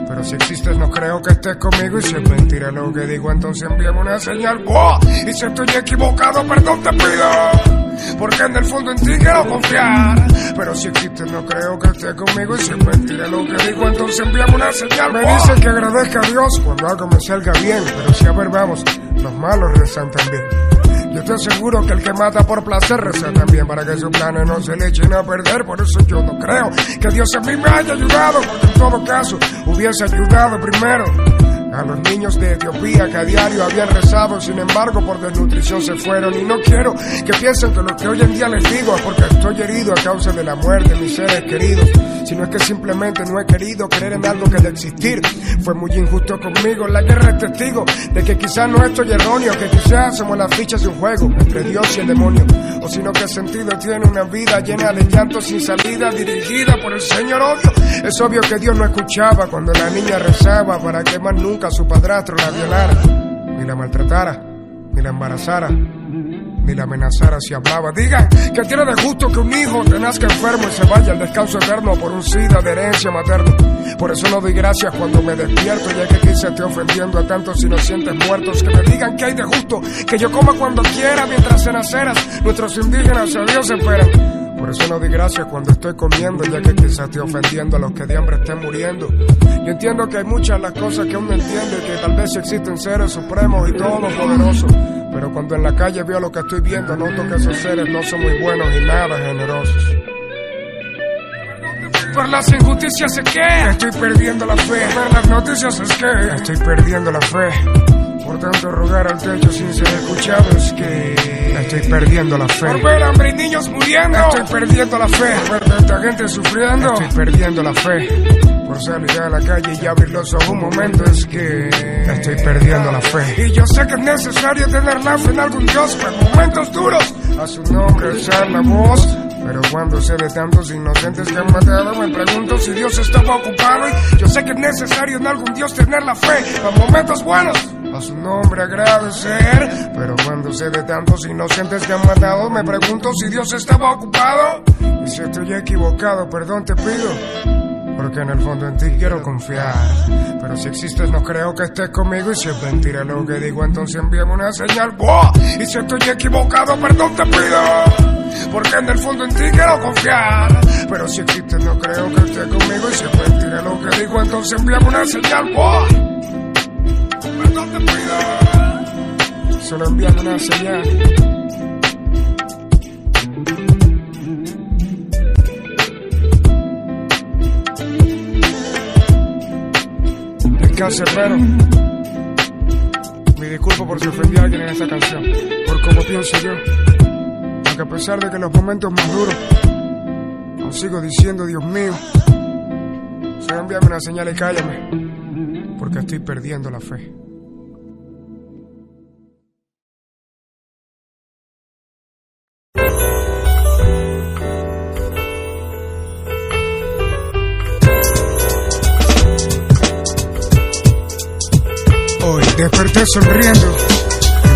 Pero si existes, no creo que estés conmigo. Y si es mentira lo que digo, entonces envíame una señal. ¡Wow! Y si estoy equivocado, perdón te pido. Porque en el fondo en ti quiero confiar. Pero si existes, no creo que estés conmigo. Y si es mentira lo que digo, entonces envíame una señal. Me dicen que agradezca a Dios cuando algo me salga bien. Pero si a ver, vamos, los malos rezan también. Yo estoy seguro que el que mata por placer reza también para que sus planes no se le echen a perder. Por eso yo no creo que Dios a mí me haya ayudado, porque en todo caso hubiese ayudado primero. a los niños de Etiopía que a diario habían rezado, sin embargo por desnutrición se fueron. Y no quiero que piensen que lo que hoy en día les digo es porque estoy herido a causa de la muerte de mis seres queridos, sino es que simplemente no he querido creer en algo que de existir fue muy injusto conmigo. La guerra es testigo de que quizás no estoy erróneo, que quizás somos las fichas de un juego entre Dios y el demonio, o sino que sentido tiene una vida llena de llanto sin salida, dirigida por el Señor odio. Es obvio que Dios no escuchaba cuando la niña rezaba para que más nunca su padrastro la violara, ni la maltratara, ni la embarazara, ni la amenazara si hablaba. Digan que tiene de justo que un hijo te nazca enfermo y se vaya al descanso eterno por un sida de herencia materna. Por eso no doy gracias cuando me despierto, ya que quise esté ofendiendo a tantos inocentes muertos. Que me digan que hay de justo, que yo coma cuando quiera mientras en aceras nuestros indígenas a Dios esperan. Por eso no di gracias cuando estoy comiendo, ya que quizás estoy ofendiendo a los que de hambre estén muriendo. Yo entiendo que hay muchas las cosas que uno entiende, que tal vez existen seres supremos y todopoderosos. Pero cuando en la calle veo lo que estoy viendo, noto que esos seres no son muy buenos y nada generosos. Por las injusticias es que estoy perdiendo la fe. Por las noticias es que estoy perdiendo la fe. Por tanto, rogar al techo sin ser escuchado es que estoy perdiendo la fe. Por ver hambre y niños muriendo, estoy perdiendo la fe. Por ver tanta gente sufriendo, estoy perdiendo la fe. Por salir a la calle y abrir los un momento es que estoy perdiendo la fe. Y yo sé que es necesario tener la fe en algún Dios para momentos duros. A su nombre alzar la voz. Pero cuando sé de tantos inocentes que han matado, me pregunto si Dios estaba ocupado. Y yo sé que es necesario en algún Dios tener la fe para momentos buenos a su nombre agradecer. Pero cuando sé de tantos inocentes que han matado, me pregunto si Dios estaba ocupado. Y si estoy equivocado, perdón te pido. Porque en el fondo en ti quiero confiar. Pero si existes, no creo que estés conmigo. Y si es mentira lo que digo, entonces envíame una señal. Y si estoy equivocado, perdón te pido. Porque en el fondo en ti quiero confiar. Pero si existes, no creo que estés conmigo. Y si es mentira lo que digo, entonces envíame una señal. Perdón te pido. Solo envíame una señal. Pero Me disculpo por si ofendí a alguien en esta canción, por cómo pienso yo. Aunque a pesar de que los momentos más duros, aún sigo diciendo, Dios mío, solo envíame una señal y cállame, porque estoy perdiendo la fe. Desperté sonriendo,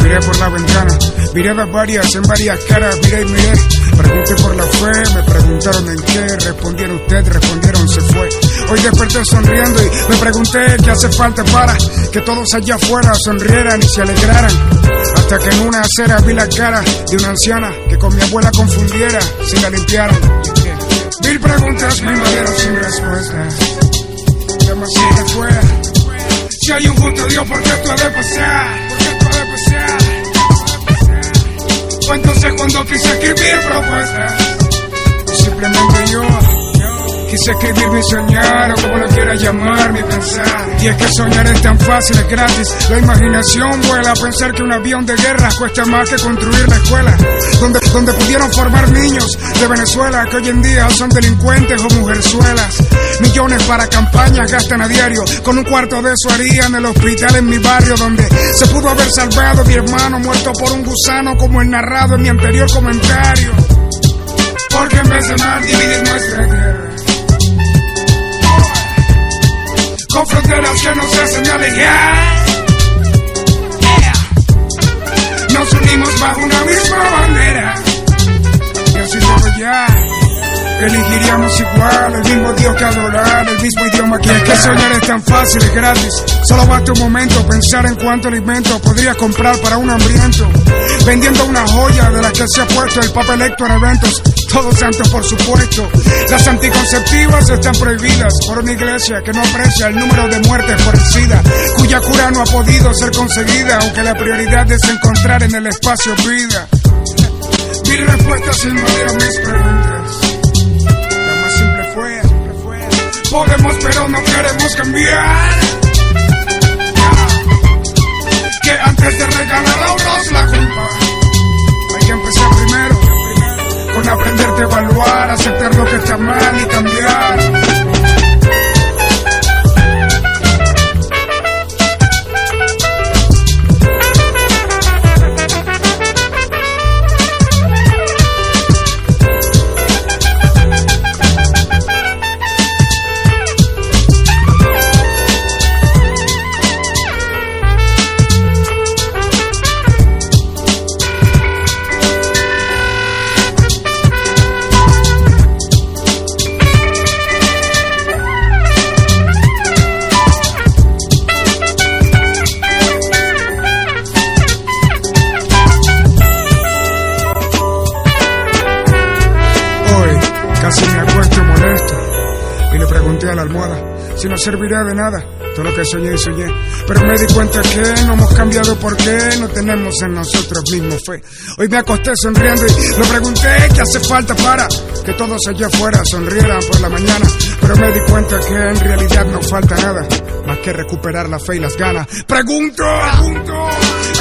miré por la ventana, miré a varias en varias caras, miré y miré. Pregunté por la fe, me preguntaron en qué, respondieron usted, respondieron se fue. Hoy desperté sonriendo y me pregunté qué hace falta para que todos allá afuera sonrieran y se alegraran. Hasta que en una acera vi la cara de una anciana que con mi abuela confundiera si la limpiaran. Mil preguntas me invadieron sin respuestas. Demasiado fuera si hay un justo Dios, ¿por qué esto ha de pasar? ¿Por qué esto ha de pasar? Pues entonces cuando quise escribir propuestas, simplemente yo Quise escribir mi soñar, o como lo quieras llamar, mi pensar. Y es que soñar es tan fácil, es gratis. La imaginación vuela a pensar que un avión de guerra cuesta más que construir la escuela. Donde, donde pudieron formar niños de Venezuela que hoy en día son delincuentes o mujerzuelas. Millones para campañas gastan a diario. Con un cuarto de eso harían el hospital en mi barrio donde se pudo haber salvado mi hermano muerto por un gusano como el narrado en mi anterior comentario. Porque en vez de más dividir nuestra tierra con fronteras que nos hacen alejar. Nos unimos bajo una misma bandera. Y así ya. Elegiríamos igual, el mismo Dios que adorar, el mismo idioma que es que soñar es tan fácil, es gratis. Solo basta un momento pensar en cuánto alimento podrías comprar para un hambriento. Vendiendo una joya de la que se ha puesto el papel electo en eventos todos santos por supuesto. Las anticonceptivas están prohibidas por una iglesia que no aprecia el número de muertes por cuya cura no ha podido ser conseguida, aunque la prioridad es encontrar en el espacio vida. Mil respuestas invadieron mis preguntas. Podemos pero no queremos cambiar. Que antes de regalar a otros la culpa, hay que empezar primero. Con aprenderte a evaluar, aceptar lo que está mal y cambiar. Servirá de nada todo lo que soñé y soñé. Pero me di cuenta que no hemos cambiado porque no tenemos en nosotros mismos fe. Hoy me acosté sonriendo y me pregunté qué hace falta para que todos allá afuera sonrieran por la mañana. Pero me di cuenta que en realidad no falta nada más que recuperar la fe y las ganas. Pregunto, pregunto,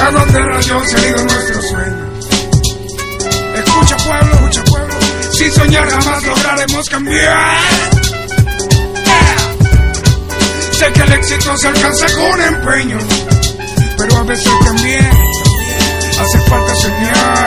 ¿a dónde rayos han ido nuestros sueños? Escucha pueblo, escucha pueblo, sin soñar jamás lograremos cambiar. Sé que el éxito se alcanza con empeño, pero a veces también hace falta soñar,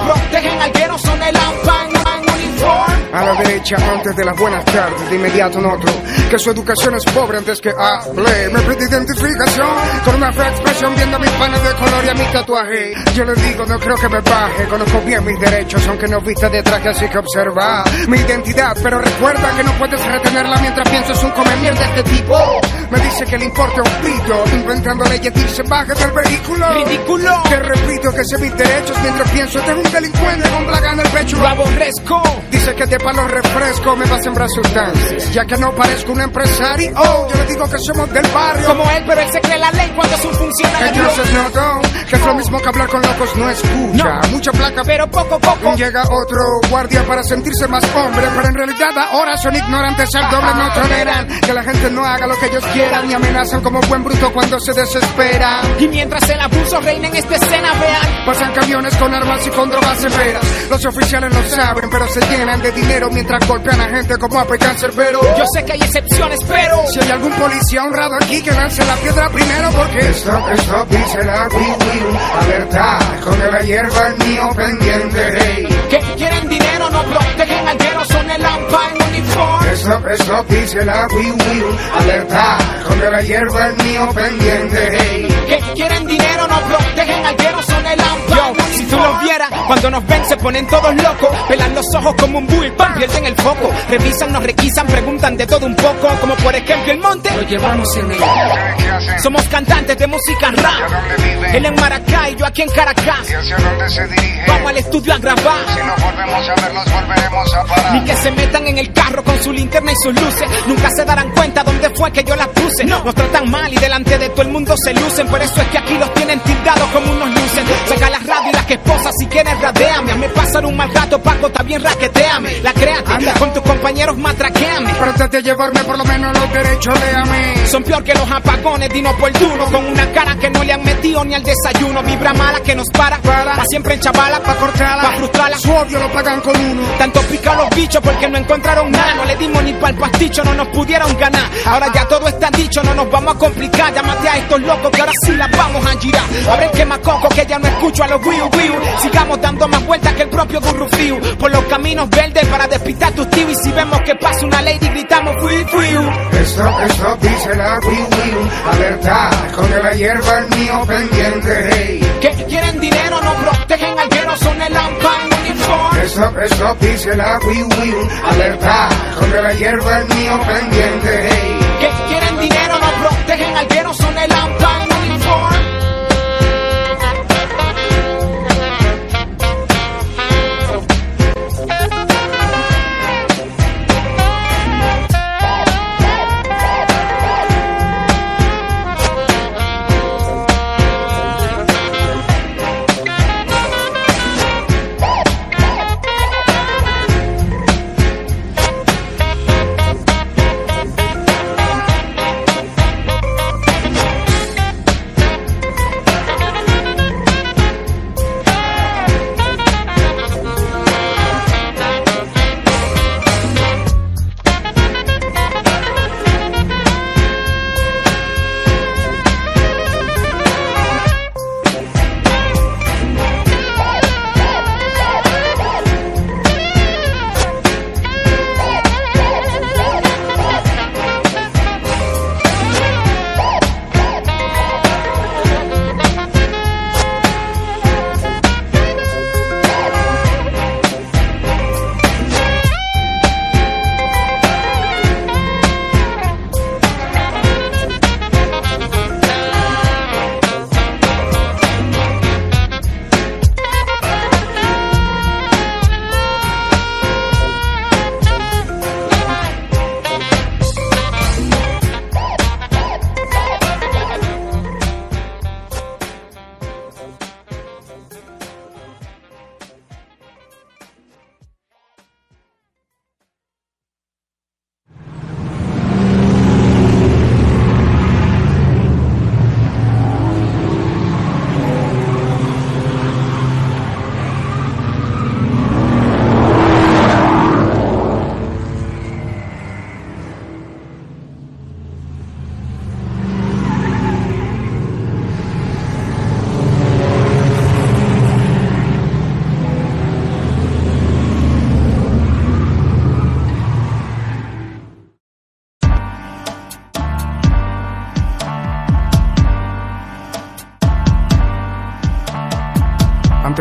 pendiente. Hey. Que no al son el uniforme. A la derecha antes de las buenas tardes, de inmediato otro que su educación es pobre antes que hable. Me pide identificación con una fea expresión viendo mis panes de color y a mi tatuaje. Yo le digo, no creo que me baje, conozco bien mis derechos, aunque no vista de traje, así que observa mi identidad, pero recuerda que no puedes retenerla mientras piensas un come mierda de este tipo. Me dice que le importa un pito, inventando leyes, dice baje del vehículo. ¡Ridículo! Te repito que sé mis derechos mientras pienso, este es un delincuente con plaga en el pecho. Lo aborrezco. Dice que de palo refresco me va a sembrar sustancias, ya que no parezco un empresario. Oh, yo le digo que somos del barrio. Como él, pero él se cree la ley cuando es un funcionario. Entonces noto que es lo mismo que hablar con locos, no escucha. Mucha placa, Pero poco a poco. Llega otro guardia para sentirse más hombre, pero en realidad ahora son ignorantes al doble, no toleran que la gente no haga lo que ellos quieran y amenazan como buen bruto cuando se desespera. Y mientras el abuso reina en esta escena, vean. Pasan camiones con armas y con drogas severas. Los oficiales lo saben, pero se llenan de dinero mientras golpean a gente como a cancerbero. Yo sé que hay excepciones, pero. Si hay algún policía honrado aquí que lance la piedra primero porque Stop, stop, dice la Alerta, con la hierba el mío pendiente, hey. Que quieren dinero, no protegen al guero, son el AMPA en uniforme. Stop, stop, dice la Alerta, con la hierba el mío pendiente, hey. Que quieren dinero, no protegen al guero, son el AMPA Si tú los vieras, cuando nos ven se ponen todos locos. Pelan los ojos como un bull, pan, pierden el foco. Revisan, nos requisan, preguntan de todo un poco. Como por ejemplo el monte. Lo llevamos en el. Somos cantantes de música rap. Él en Maracay, yo aquí en Caracas. hacia dónde se dirige? Vamos al estudio a grabar. nos volvemos a ver, nos volveremos a parar. Ni que se metan en el carro con su linterna y sus luces. Nunca se darán cuenta dónde fue que yo las puse. Nos tratan mal y delante de todo el mundo se lucen. Por eso es que aquí los tienen tildados como unos lucen. Saca las radio y las que esposas si quieres radeame. A me pasar un mal rato, Paco, también raqueteame. La créate, con tus compañeros matraqueame. pero trate de llevarme por lo menos los derechos de a mí. Son peor que los apagones, dino por duro. Con una cara que no le han metido ni al desayuno. Vibra mala que nos para. Para. Pa' siempre en chavala, pa' cortarla. Pa' frustrarla. Su odio lo pagan con uno. Tanto pica los bichos porque no encontraron nada. No le dimos ni pa'l pasticho, no nos pudieron ganar. Ahora ya todo está dicho, no nos vamos a complicar. Llámate a estos locos que ahora sí las vamos a girar. Abre el quemacoco que ya no escucho a los wiu wiu. Sigamos dando más vueltas que el propio Gurrufiu. Por los caminos verdes para despistar tus tíos. Y si vemos que pasa una lady, gritamos fui fui. Stop, stop, dice la Wii Alerta, con la hierba el mío pendiente, hey. Que quieren dinero, no protegen al guero, son el AMPA en uniforme. Stop, stop, dice la Wii Alerta, con la hierba el mío pendiente, hey. Que quieren dinero, no protegen al guero, son el AMPA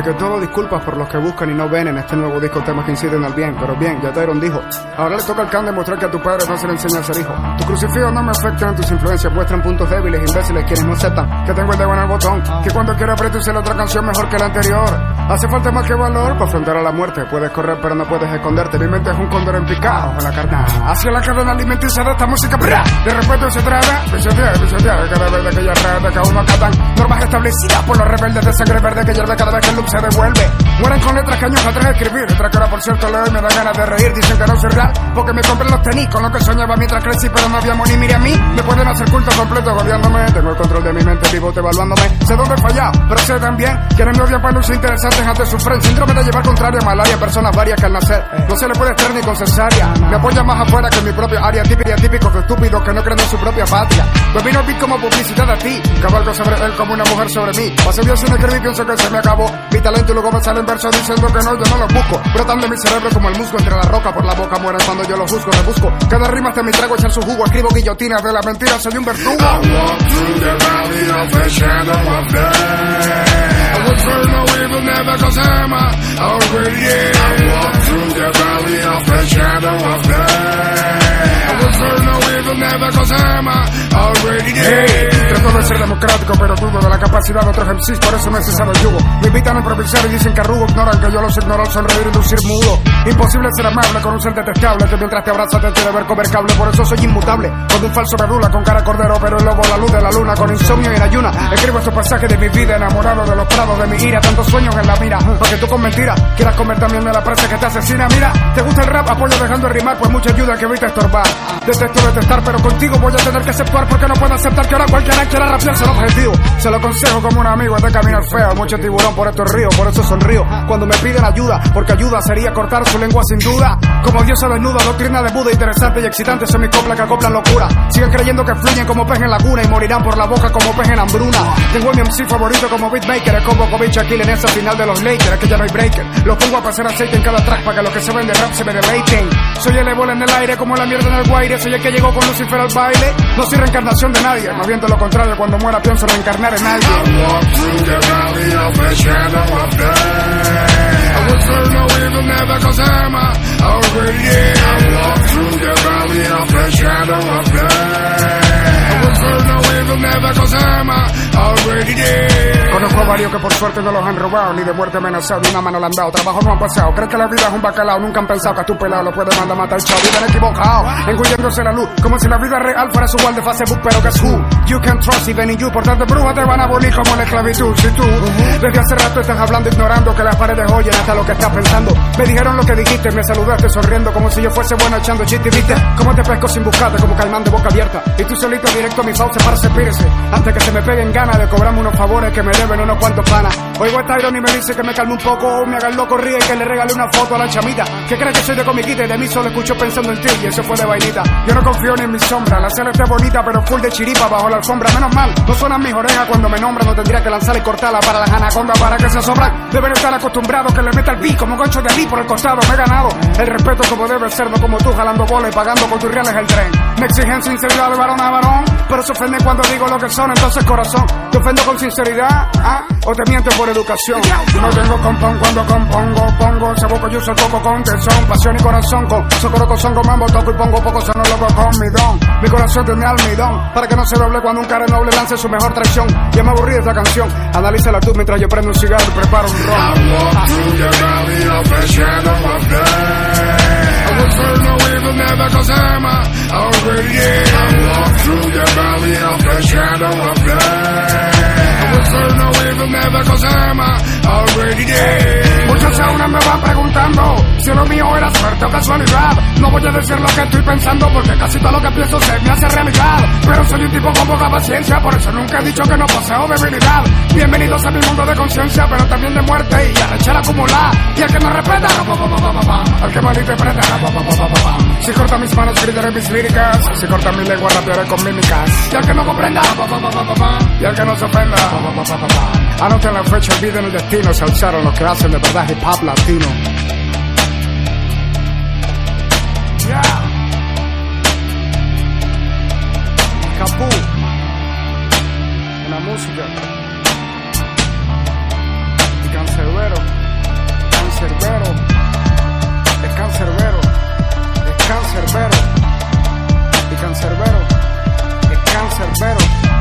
que todo, disculpas por los que buscan y no ven en este nuevo disco temas que inciden al bien. Pero bien, ya Tyron dijo, ahora le toca al can demostrar que a tu padre no se le enseña a ser hijo. Tu crucifijo no me afecta en tus influencias, muestran puntos débiles, imbéciles, quienes no aceptan que tengo el dedo en el botón. Que cuando quiero aprieto y la otra canción mejor que la anterior. Hace falta más que valor para afrontar a la muerte. Puedes correr, pero no puedes esconderte. Mi mente es un cóndor en picado en la carnal. Hacia la cadena alimenticia de esta música, ¡bra! De respeto se trata, pisotear, pisotear, cada vez de aquella rata que aún no acatan. Normas establecidas por los rebeldes de sangre verde que hierve cada vez que el loop se devuelve. Mueren con letras que años atrás escribir. Otra que ahora, por cierto, leo y me da ganas de reír. Dicen que no soy real, porque me compré los tenis con lo que soñaba mientras crecí, pero no había ni mire a mí. Me pueden hacer culto completo gobiándome. Tengo el control de mi mente, vivo evaluándome. Sé dónde he fallado, pero sé también quienes me odian para luces interesantes ante su frente. Síndrome de llevar contraria, malaria, personas varias que al nacer no se le puede estar ni con cesárea. Me apoya más afuera que mi propia área, típica típicos estúpidos que no creen en su propia patria. Domino el beat como publicidad a ti, cabalgo sobre él como una mujer sobre mí. Pasé Dios sin escribir, pienso que se me acabó. Talento y luego me salen versos diciendo que no, yo no los busco. Brotan de mi cerebro como el musgo entre la roca, por la boca mueren cuando yo los juzgo, rebusco. Cada rima hasta mi trago echar su jugo, escribo guillotinas de la mentira, soy un verdugo. I walk through the valley of the shadow of death. I will turn no evil, never cause. I walk through the valley of the shadow of death. I will no dead. Trato de ser democrático, pero dudo de la capacidad de otros MCs, por eso necesario el yugo. Me invitan a improvisar y dicen que arrugo, ignoran que yo los ignoro al sonreír y lucir mudo. Imposible ser amable con un ser detestable que mientras te abraza te quiere ver comer cable, por eso soy inmutable. Cuando un falso medula con cara cordero, pero el lobo la luz de la luna con insomnio y en ayuna. Escribo estos pasajes de mi vida, enamorado de los prados de mi ira, tantos sueños en la mira. Porque tú con mentira quieras comer también de la presa que te asesina. Mira, te gusta el rap, apoyo dejando de rimar, pues mucha ayuda que evita estorbar. Detesto pero contigo voy a tener que aceptar porque no puedo aceptar que ahora cualquiera quiera rapear el objetivo. Se lo aconsejo como un amigo, es de caminar feo, mucho tiburón por estos ríos, por eso sonrío. Cuando me piden ayuda, porque ayuda sería cortar su lengua sin duda. Como Dios se desnuda, doctrina de Buda, interesante y excitante, son mis coplas que acoplan locura. Siguen creyendo que fluyen como pez en laguna y morirán por la boca como pez en hambruna. Tengo mi MC favorito como beatmaker, es como Kovic aquí en esa final de los Lakers, es que ya no hay breaker. Los pongo a pasar aceite en cada track para que lo que se ven de rap se me deleiten. Soy el ébola en el aire como la mierda en el guaire, soy el que llegó con Lucifer al baile. No soy reencarnación de nadie, más bien de lo contrario, cuando muera pienso reencarnar en alguien. Conozco a varios que por suerte no los han robado, ni de muerte amenazado, ni una mano le han dado. Trabajo no han pasado, creen que la vida es un bacalao. Nunca han pensado que a tu pelado lo puede mandar a matar chao. Viven equivocados, engulléndose la luz, como si la vida real fuera su wall de Facebook, pero que es who. You can trust even in you, por tanto brujas te van a abolir como la esclavitud. Si tú, desde hace rato estás hablando, ignorando que las paredes oyen hasta lo que estás pensando. Me dijeron lo que dijiste, me saludaste sonriendo como si yo fuese bueno echando chiste viste cómo te pesco sin buscarte, como caimán de boca abierta. Y tú solito directo a mi fauce para antes que se me peguen ganas de cobrarme unos favores que me deben unos cuantos panas. Oigo a Tyron y me dice que me calme un poco o me haga el loco ríe y que le regale una foto a la chamita. Que cree que soy de comiquita y de mí solo escucho pensando en ti y eso fue de vainita. Yo no confío ni en mi sombra, la cena está bonita pero full de chiripa bajo la alfombra. Menos mal, no suenan mis orejas cuando me nombran, no tendría que lanzar y cortarla para las anacondas para que se asombran. Deben estar acostumbrados que le meta el beat como concho de mí por el costado. Me he ganado el respeto como debe ser, no como tú jalando bola y pagando con tus reales el tren. Me exigen sinceridad de varón a varón, pero se ofenden cuando digo lo que son, entonces corazón. Te ofendo con sinceridad, ¿ah? O te miento por educación. No tengo compón cuando compongo, pongo ese boco yo uso coco con tesón, pasión y corazón con socorro con son mambo toco y pongo poco sonólogo con mi don. Mi corazón tiene almidón, para que no se doble cuando un cara noble lance su mejor traición. Ya me aburrí de esta canción, analízala tú mientras yo prendo un cigarro y preparo un I ron. walk through valley of of death. Will turn no evil, never cause I'm already dead. I walk through the valley of the shadow of death. I will turn no already dead. Muchos aún me van preguntando si lo mío era suerte o casualidad. No voy a decir lo que estoy pensando porque casi todo lo que pienso se me hace realidad. Pero soy un tipo con poca paciencia, por eso nunca he dicho que no poseo debilidad. Bienvenidos a mi mundo de conciencia, pero también de muerte y arrechar acumular. Y el que no respeta, el que malinterpreta, si corta mis manos gritaré mis líricas, si corta mi lengua rapearé con mímicas. Y el que no comprenda, y el que no se ofenda, Anoten la fecha, olviden el destino, se alzaron los que hacen de verdad hip hop latino. Yeah. Capú. En la música. El cancerbero. Cancerbero. El cancerbero. El cancerbero. El cancerbero. El cancerbero. El cancerbero.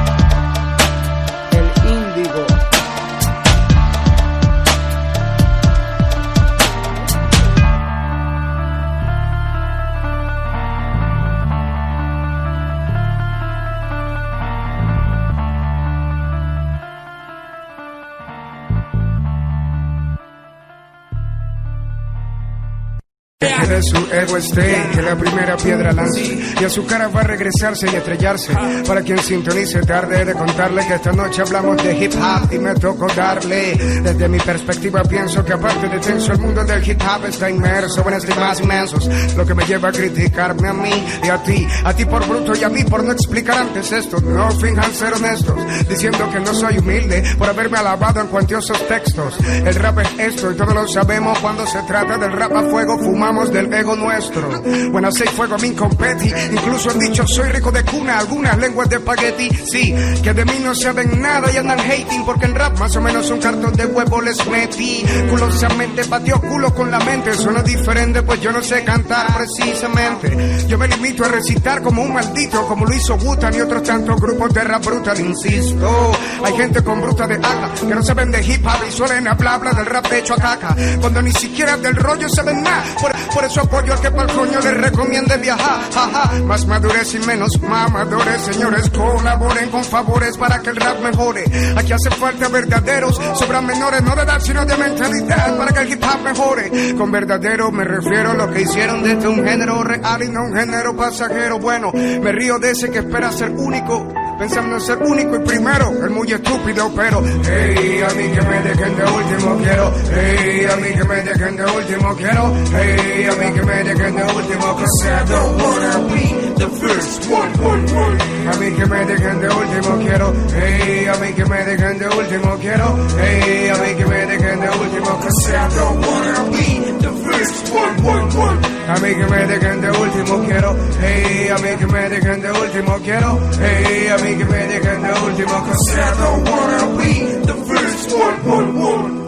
Su ego esté, que la primera piedra lance y a su cara va a regresarse y estrellarse. Para quien sintonice tarde de contarle que esta noche hablamos de hip hop y me tocó darle. Desde mi perspectiva pienso que aparte de tenso el mundo del hip hop está inmerso en estigmas inmensos, lo que me lleva a criticarme a mí y a ti, a ti por bruto y a mí por no explicar antes esto. No finjan ser honestos, diciendo que no soy humilde por haberme alabado en cuantiosos textos. El rap es esto y todos lo sabemos cuando se trata del rap a fuego, fumamos del ego nuestro. Bueno, así fuego a mí competi, incluso han dicho soy rico de cuna, algunas lenguas de espagueti, sí, que de mí no saben nada y andan hating porque en rap más o menos un cartón de huevo les metí. Culosamente pateo culo con la mente, suena diferente pues yo no sé cantar precisamente. Yo me limito a recitar como un maldito, como lo hizo Wutan y otros tantos grupos de rap brutal, insisto. Hay gente con bruta de ala que no saben de hip hop y suelen hablar habla del rap hecho a caca. Cuando ni siquiera del rollo saben nada. Por, por eso apoyo al que pa'l coño les recomiende viajar. Jaja. Más madurez y menos mamadores. Señores, colaboren con favores para que el rap mejore. Aquí hace falta verdaderos, sobran menores, no de edad sino de mentalidad para que el hip hop mejore. Con verdadero me refiero a lo que hicieron desde un género real y no un género pasajero. Bueno, me río de ese que espera ser único pensando en ser único y primero, el muy estúpido, pero hey, a mí que me dejen de último quiero, hey, a mí que me dejen de último quiero, hey, a mí que me dejen de último, cause I don't wanna be the first one, one, one. A mí que me dejen de último quiero, hey, a mí que me dejen de último quiero, hey, a mí que me dejen de último, cause I don't wanna be the first one, one, one. A mí que me dejen de último quiero, hey, a mí que me dejen de último quiero, hey, a mí que me dejen de último, cause I don't wanna be the first one, one, one.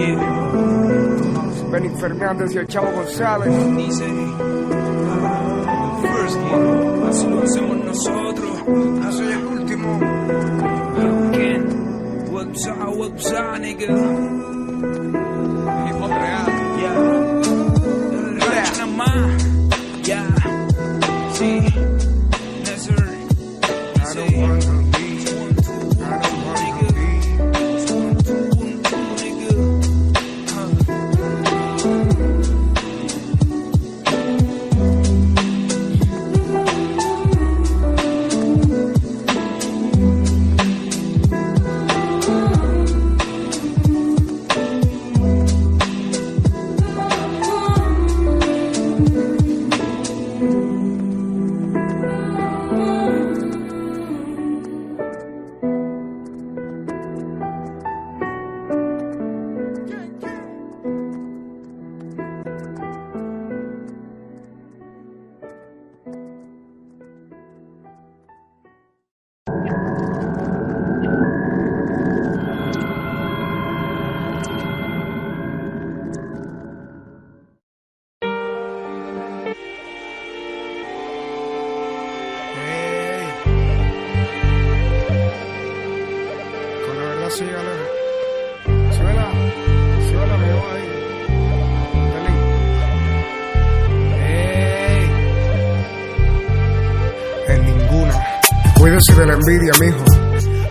Yeah. Benny Fernández y el Chavo González. Dice, kid, así lo hacemos nosotros. Ah, soy el último. Hip hop real. Cuídese de la envidia, mijo.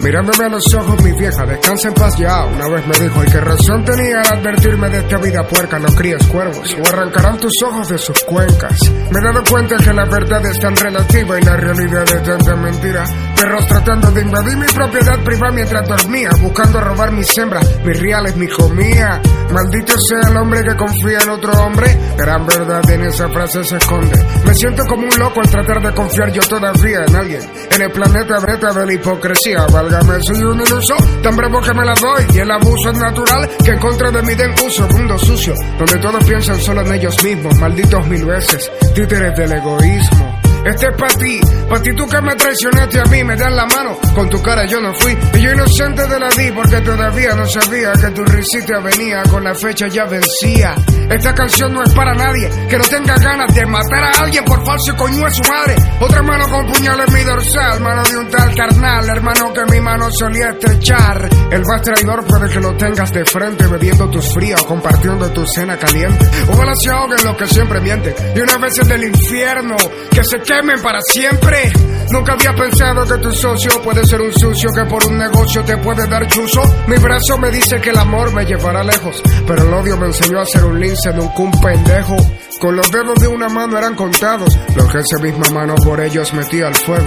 Mirándome a los ojos, mi vieja, descansa en paz ya. Una vez me dijo, ¿y qué razón tenía al advertirme de esta vida puerca? No críes cuervos, o arrancarán tus ojos de sus cuencas. Me he dado cuenta que la verdad es tan relativa y la realidad es tanta mentira. Perros tratando de invadir mi propiedad privada mientras dormía, buscando robar mis hembras, mis reales, mi comida. Maldito sea el hombre que confía en otro hombre. Gran verdad en esa frase se esconde. Me siento como un loco al tratar de confiar yo todavía en alguien. En el planeta breta de la hipocresía. Válgame, soy un iluso, tan bravo que me la doy. Y el abuso es natural que en contra de mí den uso. Mundo sucio, donde todos piensan solo en ellos mismos. Malditos mil veces, títeres del egoísmo. Este es para ti, para ti tú que me traicionaste a mí, me das la mano, con tu cara yo no fui. Y yo inocente de la di porque todavía no sabía que tu risita venía, con la fecha ya vencía. Esta canción no es para nadie que no tenga ganas de matar a alguien por falso coño de su madre. Otra mano con puñal en mi dorsal, mano de un tal carnal, hermano que mi mano solía estrechar. El más traidor puede que lo tengas de frente, bebiendo tus fríos, compartiendo tu cena caliente. Ojalá se ahoguen los que siempre mienten. Y unas veces del infierno que se quemen para siempre. Nunca había pensado que tu socio puede ser un sucio que por un negocio te puede dar chuzo. Mi brazo me dice que el amor me llevará lejos, pero el odio me enseñó a ser un lince, nunca un pendejo. Con los dedos de una mano eran contados, los que esa misma mano por ellos metía al fuego.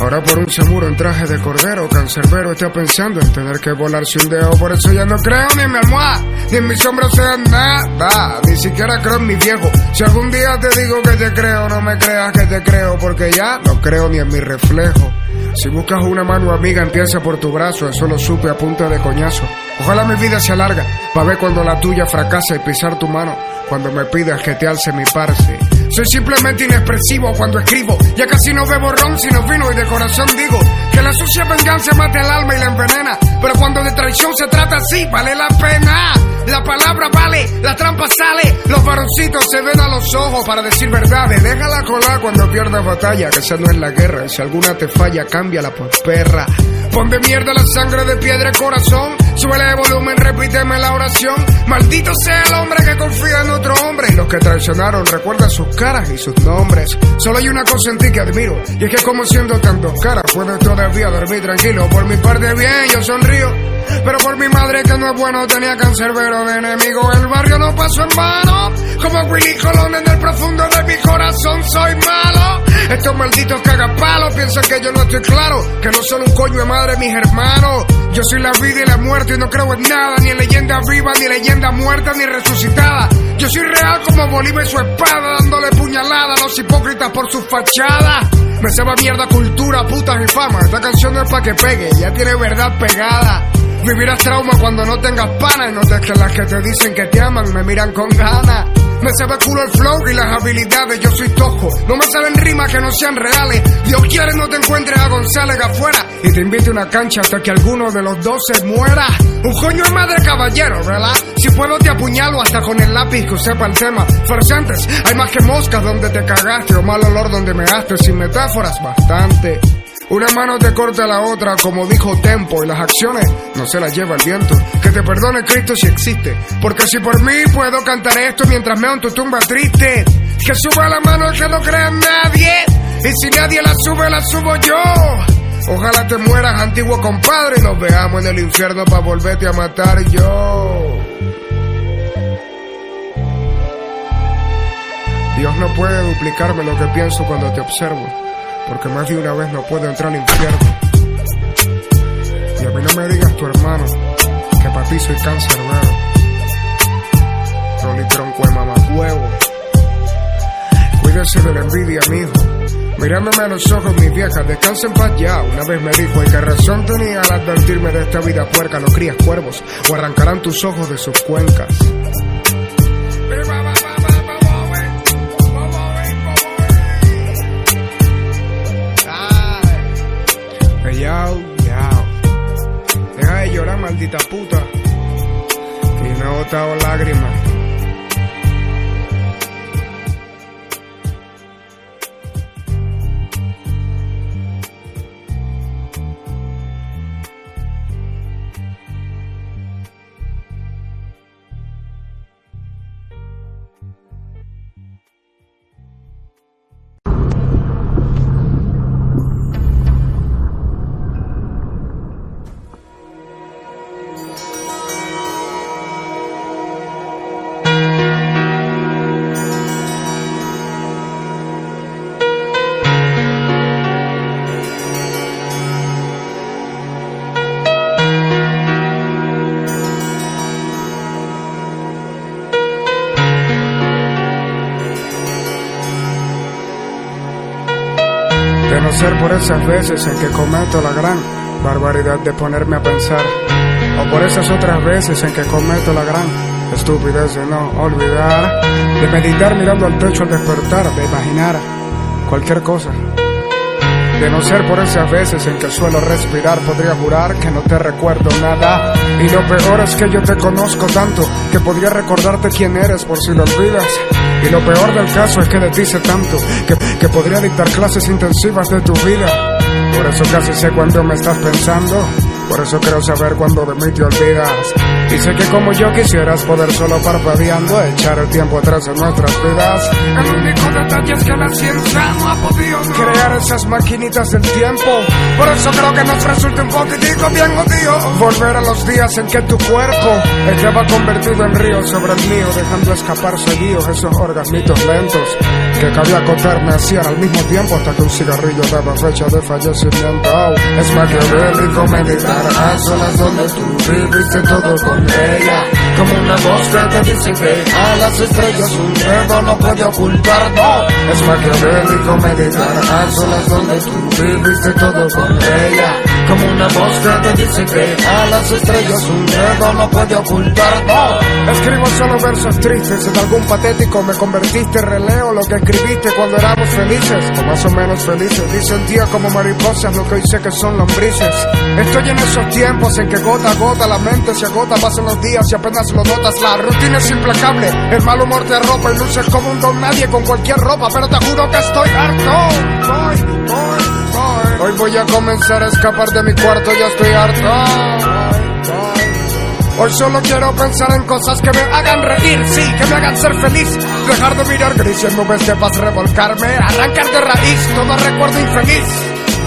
Ahora por un seguro en traje de cordero, cancerbero está pensando en tener que volarse un dedo. Por eso ya no creo ni en mi almohada, ni en mis hombros sea nada. Ni siquiera creo en mi viejo. Si algún día te digo que te creo, no me creas que te creo, porque ya no creo ni en mi reflejo. Si buscas una mano amiga, empieza por tu brazo, eso lo supe a punta de coñazo. Ojalá mi vida se alarga, para ver cuando la tuya fracasa y pisar tu mano, cuando me pidas que te alce mi parce. Soy simplemente inexpresivo cuando escribo. Ya casi no bebo ron sino vino y de corazón digo la sucia venganza mate el alma y la envenena. Pero cuando de traición se trata así, vale la pena. La palabra vale, la trampa sale. Los varoncitos se ven a los ojos para decir verdades. Déjala colar cuando pierdas batalla, que esa no es la guerra. Y si alguna te falla, cámbiala por perra. Pon de mierda la sangre de piedra y corazón. Suele de volumen, repíteme la oración. Maldito sea el hombre que confía en otro hombre. Y los que traicionaron, recuerda sus caras y sus nombres. Solo hay una cosa en ti que admiro. Y es que como siendo tan dos caras, puedes todavía dormir tranquilo. Por mi parte bien, yo sonrío. Pero por mi madre que no es bueno tenía cancerbero de enemigo. El barrio no pasó en vano. Como Willy Colón en el profundo de mi corazón soy malo. Estos malditos cagapalos piensan que yo no estoy claro. Que no son un coño de madre mis hermanos. Yo soy la vida y la muerte y no creo en nada. Ni en leyenda viva, ni leyenda muerta, ni resucitada. Yo soy real como Bolívar y su espada. Dándole puñalada a los hipócritas por su fachada. Me sabe mierda cultura, putas y fama. Esta canción no es pa' que pegue, ya tiene verdad pegada. Vivirás trauma cuando no tengas pana y no te que las que te dicen que te aman me miran con ganas. Me sabe culo el flow y las habilidades, yo soy tojo. No me saben rimas que no sean reales. Dios quiere no te encuentres a González afuera y te invite a una cancha hasta que alguno de los dos se muera. Un coño de madre caballero, ¿verdad? Si puedo te apuñalo hasta con el lápiz que sepa el tema. Farsantes, hay más que moscas donde te cagaste o mal olor donde me gaste. Sin metáforas, bastante. Una mano te corta la otra, como dijo Tempo, y las acciones no se las lleva el viento. Que te perdone Cristo si existe, porque si por mí puedo cantar esto mientras meo en tu tumba triste. Que suba la mano el que no crea en nadie, y si nadie la sube, la subo yo. Ojalá te mueras, antiguo compadre, y nos veamos en el infierno para volverte a matar yo. Dios no puede duplicarme lo que pienso cuando te observo porque más de una vez no puedo entrar al infierno. Y a mí no me digas tu hermano, que para ti soy cancerbero. Rolly tronco de mamahuevo. Cuídese de la envidia, mijo. Mirándome a los ojos, mi vieja, descansa en paz ya. Una vez me dijo, ¿y qué razón tenía al advertirme de esta vida puerca? No crías cuervos, o arrancarán tus ojos de sus cuencas. Yao, yao. Deja de llorar, maldita puta. Que me ha botado lágrimas. De no ser por esas veces en que cometo la gran barbaridad de ponerme a pensar, o por esas otras veces en que cometo la gran estupidez de no olvidar, de meditar mirando al techo al despertar, de imaginar cualquier cosa. De no ser por esas veces en que suelo respirar, podría jurar que no te recuerdo nada. Y lo peor es que yo te conozco tanto que podría recordarte quién eres por si lo olvidas. Y lo peor del caso es que ti sé tanto que, que podría dictar clases intensivas de tu vida. Por eso casi sé cuando me estás pensando. Por eso quiero saber cuándo de mí te olvidas. Y sé que como yo quisieras poder solo parpadeando echar el tiempo atrás en nuestras vidas. El único detalle es que la ciencia no ha podido crear esas maquinitas del tiempo. Por eso creo que nos resulta un poquitico bien odio volver a los días en que tu cuerpo estaba convertido en río sobre el mío, dejando escapar seguidos esos orgasmitos lentos que cabía contarme hacían al mismo tiempo hasta que un cigarrillo daba fecha de fallecimiento. es maquiavélico meditar a solas donde tú viviste todo con ella. Como una voz que dice que a las estrellas un dedo no puede ocultar, no. Es maquiavélico meditar a solas donde tú viviste todo con ella. Como una voz que te dice que a las estrellas un dedo no puede ocultar, no. Escribo solo versos tristes, en algún patético me convertiste, releo lo que escribiste cuando éramos felices, o más o menos felices. Y sentía como mariposas lo que hoy sé que son lombrices. Estoy en esos tiempos en que gota a gota la mente se agota, pasan los días y apenas lo notas. La rutina es implacable, el mal humor te arropa y luces como un don nadie con cualquier ropa, pero te juro que estoy harto. Hoy voy a comenzar a escapar de mi cuarto, ya estoy harto. Hoy solo quiero pensar en cosas que me hagan reír, sí, que me hagan ser feliz. Dejar de mirar gris en nubes de paz, revolcarme, arrancar de raíz todo recuerdo infeliz.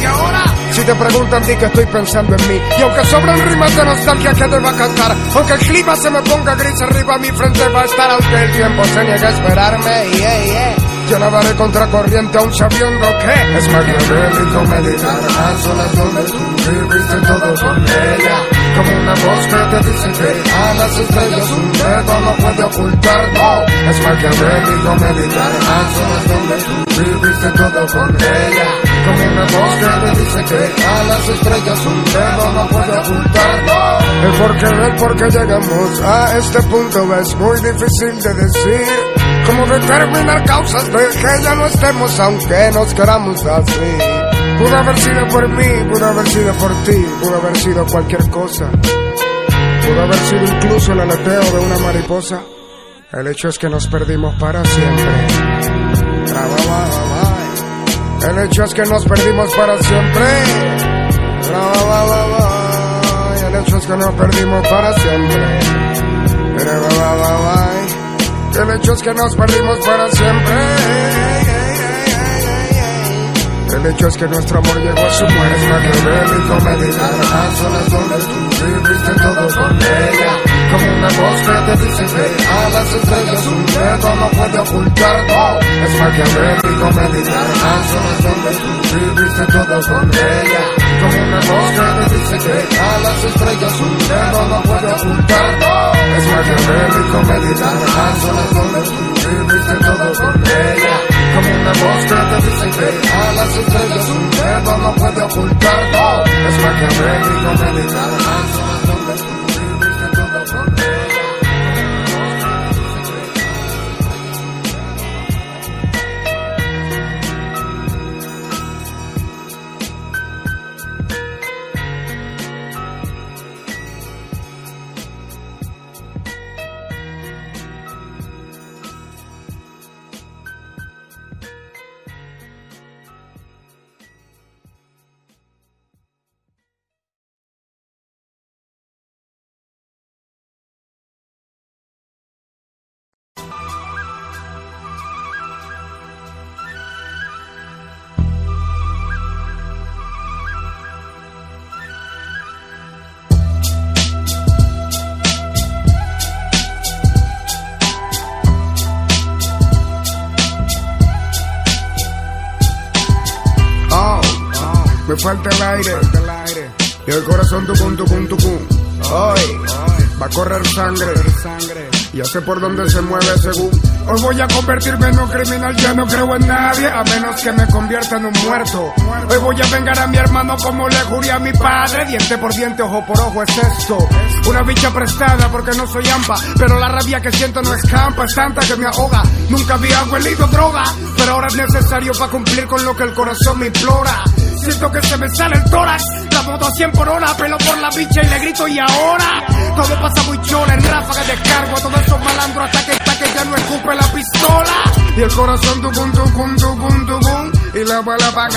Y ahora, si te preguntan, di que estoy pensando en mí. Y aunque sobran rimas de nostalgia que deba cantar, aunque el clima se me ponga gris arriba, mi frente va a estar aunque el tiempo se niegue a esperarme. Yo nadaré contracorriente aún sabiendo que es maquiavélico meditar a solas donde tú viviste todo con ella. Como una voz que te dice que a las estrellas un dedo no puede ocultar, no. Es maquiavélico meditar a solas donde tú todo con ella. Como una voz que te dice que a las estrellas un dedo no puede ocultar, no. El por qué, el por qué llegamos a este punto es muy difícil de decir. Como determinar causas de que ya no estemos aunque nos queramos así. Pudo haber sido por mí, pudo haber sido por ti, pudo haber sido cualquier cosa. Pudo haber sido incluso el aleteo de una mariposa. El hecho es que nos perdimos para siempre. El hecho es que nos perdimos para siempre. El hecho es que nos perdimos para siempre. El hecho es que nos perdimos para siempre. El hecho es que nuestro amor llegó a su muerte maquiavélico meditar a solas donde tú viviste todo con ella. Como una voz que te dice que a las estrellas un dedo no puede ocultar No, es maquiavélico meditar a solas donde tú viviste todo con ella Como una voz que dice que a las estrellas un dedo no puede No, es maquiavélico meditar a solas tú viviste todo con ella como una voz que dice que a las estrellas un dedo no puede ocultar. Es maquiavélico meditar a solas correr sangre. Ya sé por dónde se mueve según. Hoy voy a convertirme en un criminal, ya no creo en nadie, a menos que me convierta en un muerto. Hoy voy a vengar a mi hermano como le juré a mi padre, diente por diente, ojo por ojo es esto. Una bicha prestada porque no soy ampa, pero la rabia que siento no escampa, es tanta que me ahoga. Nunca había huelido droga, pero ahora es necesario para cumplir con lo que el corazón me implora. Siento que se me sale el tórax. La moto a 100 por hora, pelo por la bicha y le grito y ahora. Todo pasa muy chola, en ráfaga descargo a todos esos malandros hasta que, hasta que ya no escupe la pistola. Y el corazón tucum, tucum, tucum, tucum. Y la bala pa'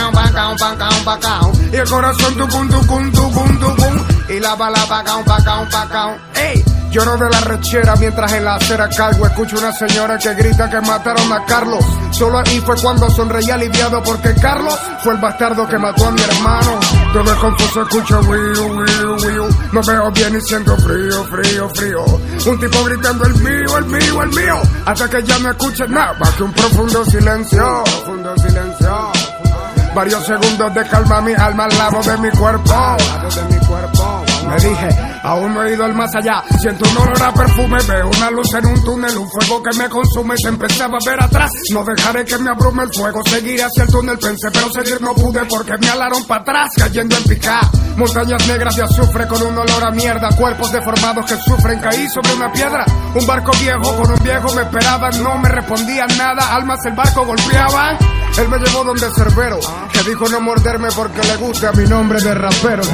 pa' pa' Y el corazón tucum, tucum, tucum, tucum. y la bala pacao, pacao, pacao. ¡Ey! Lloro de la rechera mientras en la acera cargo escucho una señora que grita que mataron a Carlos. Solo ahí fue cuando sonreí aliviado porque Carlos fue el bastardo que mató a mi hermano. Todo el confuso escucho wiu, wiu, wiu. No veo bien y siento frío, frío, frío. Un tipo gritando el mío, el mío, el mío. Hasta que ya no escuche nada más que un profundo silencio. Profundo silencio. Varios segundos de calma mi alma al lado de mi cuerpo. Al lado de mi cuerpo. Me dije, aún no he ido al más allá. Siento un olor a perfume, veo una luz en un túnel, un fuego que me consume. Se empezaba a ver atrás. No dejaré que me abrume el fuego. Seguiré hacia el túnel, pensé, pero seguir no pude porque me alaron para atrás, cayendo en picar. Montañas negras de azufre con un olor a mierda. Cuerpos deformados que sufren. Caí sobre una piedra. Un barco viejo con un viejo me esperaban. No me respondían nada. Almas el barco golpeaban. Él me llevó donde Cerbero, que dijo no morderme porque le gusta mi nombre de rapero.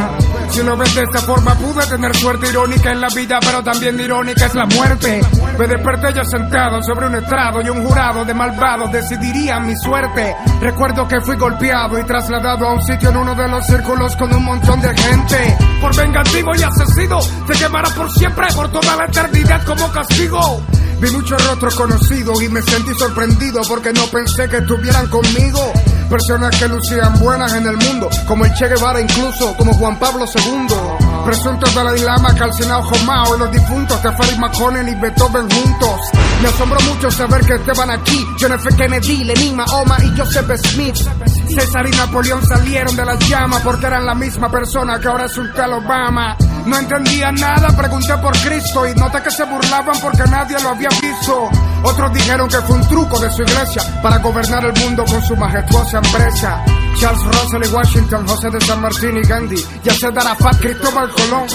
Si lo ves de esta forma, pude tener suerte irónica en la vida, pero también irónica es la muerte. Me desperté ya sentado sobre un estrado y un jurado de malvados decidirían mi suerte. Recuerdo que fui golpeado y trasladado a un sitio en uno de los círculos con un montón de gente. Por vengativo y asesino, te quemará por siempre, por toda la eternidad como castigo. Vi muchos rostros conocidos y me sentí sorprendido porque no pensé que estuvieran conmigo. Personas que lucían buenas en el mundo, como el Che Guevara incluso, como Juan Pablo II. Presuntos Dalai Lama, Calcinado Jomao y los difuntos Teferi Maconen y Beethoven juntos. Me asombró mucho saber que estaban aquí. John F. Kennedy, Lenin, Mahoma y Joseph Smith. César y Napoleón salieron de las llamas porque eran la misma persona que ahora es un tal Obama. No entendía nada, pregunté por Cristo y noté que se burlaban porque nadie lo había visto. Otros dijeron que fue un truco de su iglesia para gobernar el mundo con su majestuosa empresa. Charles Russell y Washington, José de San Martín y Gandhi, Yasser Arafat, Cristóbal Colón.